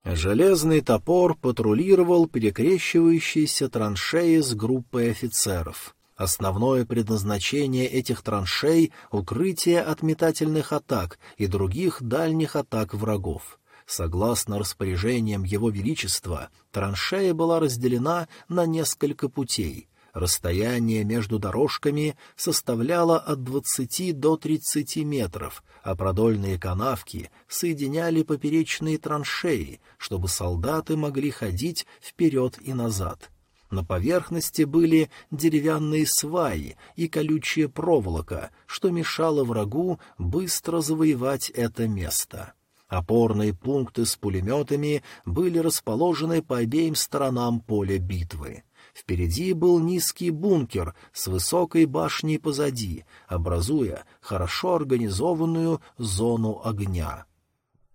Железный топор патрулировал перекрещивающиеся траншеи с группой офицеров. Основное предназначение этих траншей — укрытие от метательных атак и других дальних атак врагов. Согласно распоряжениям Его Величества, траншея была разделена на несколько путей. Расстояние между дорожками составляло от двадцати до тридцати метров, а продольные канавки соединяли поперечные траншеи, чтобы солдаты могли ходить вперед и назад. На поверхности были деревянные сваи и колючая проволока, что мешало врагу быстро завоевать это место. Опорные пункты с пулеметами были расположены по обеим сторонам поля битвы. Впереди был низкий бункер с высокой башней позади, образуя хорошо организованную зону огня.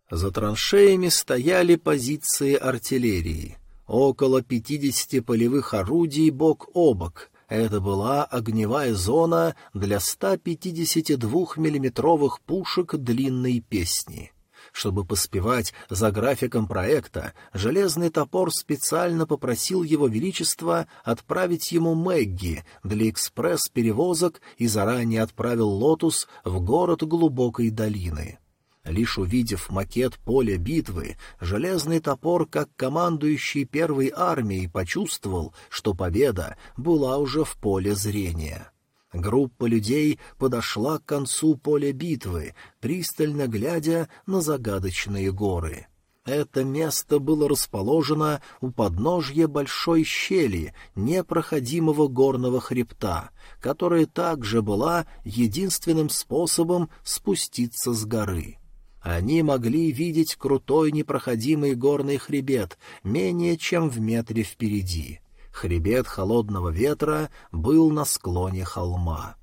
За траншеями стояли позиции артиллерии. Около пятидесяти полевых орудий бок о бок. Это была огневая зона для 152 миллиметровых пушек длинной песни. Чтобы поспевать за графиком проекта, железный топор специально попросил его величество отправить ему Мэгги для экспресс-перевозок и заранее отправил «Лотус» в город глубокой долины. Лишь увидев макет поля битвы, железный топор, как командующий первой армией, почувствовал, что победа была уже в поле зрения. Группа людей подошла к концу поля битвы, пристально глядя на загадочные горы. Это место было расположено у подножья большой щели, непроходимого горного хребта, которая также была единственным способом спуститься с горы. Они могли видеть крутой непроходимый горный хребет менее чем в метре впереди. Хребет холодного ветра был на склоне холма.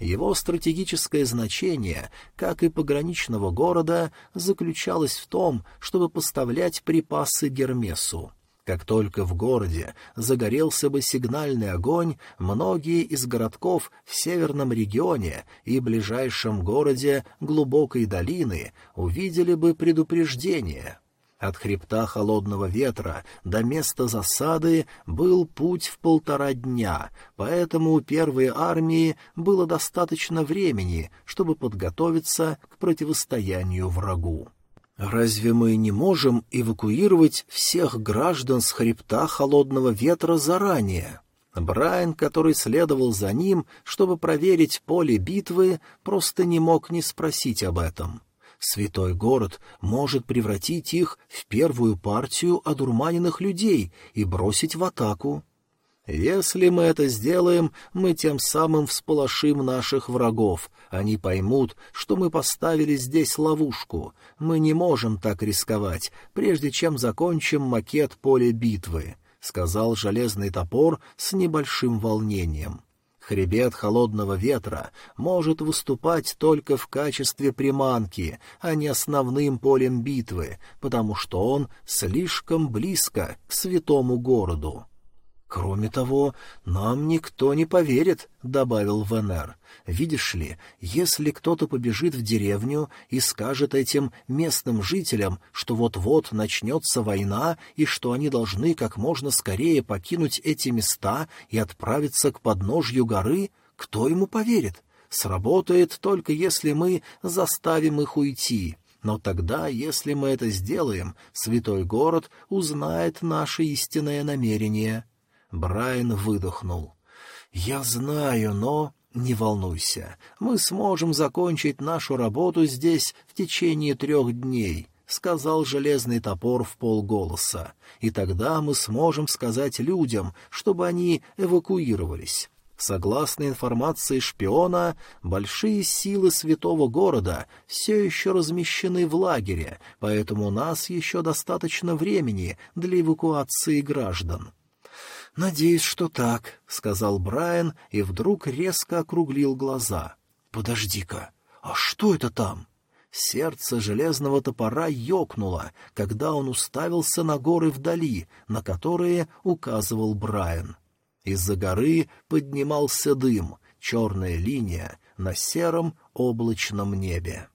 Его стратегическое значение, как и пограничного города, заключалось в том, чтобы поставлять припасы Гермесу. Как только в городе загорелся бы сигнальный огонь, многие из городков в северном регионе и ближайшем городе глубокой долины увидели бы предупреждение — от хребта холодного ветра до места засады был путь в полтора дня, поэтому у первой армии было достаточно времени, чтобы подготовиться к противостоянию врагу. «Разве мы не можем эвакуировать всех граждан с хребта холодного ветра заранее?» Брайан, который следовал за ним, чтобы проверить поле битвы, просто не мог не спросить об этом. Святой город может превратить их в первую партию одурманенных людей и бросить в атаку. Если мы это сделаем, мы тем самым всполошим наших врагов. Они поймут, что мы поставили здесь ловушку. Мы не можем так рисковать, прежде чем закончим макет поля битвы», — сказал железный топор с небольшим волнением. Хребет холодного ветра может выступать только в качестве приманки, а не основным полем битвы, потому что он слишком близко к святому городу. «Кроме того, нам никто не поверит», — добавил Венер. «Видишь ли, если кто-то побежит в деревню и скажет этим местным жителям, что вот-вот начнется война и что они должны как можно скорее покинуть эти места и отправиться к подножью горы, кто ему поверит? Сработает только если мы заставим их уйти». Но тогда, если мы это сделаем, святой город узнает наше истинное намерение. Брайан выдохнул. «Я знаю, но...» «Не волнуйся, мы сможем закончить нашу работу здесь в течение трех дней», — сказал железный топор в полголоса. «И тогда мы сможем сказать людям, чтобы они эвакуировались». Согласно информации шпиона, большие силы святого города все еще размещены в лагере, поэтому у нас еще достаточно времени для эвакуации граждан. «Надеюсь, что так», — сказал Брайан и вдруг резко округлил глаза. «Подожди-ка, а что это там?» Сердце железного топора ёкнуло, когда он уставился на горы вдали, на которые указывал Брайан. Из-за горы поднимался дым, черная линия на сером облачном небе.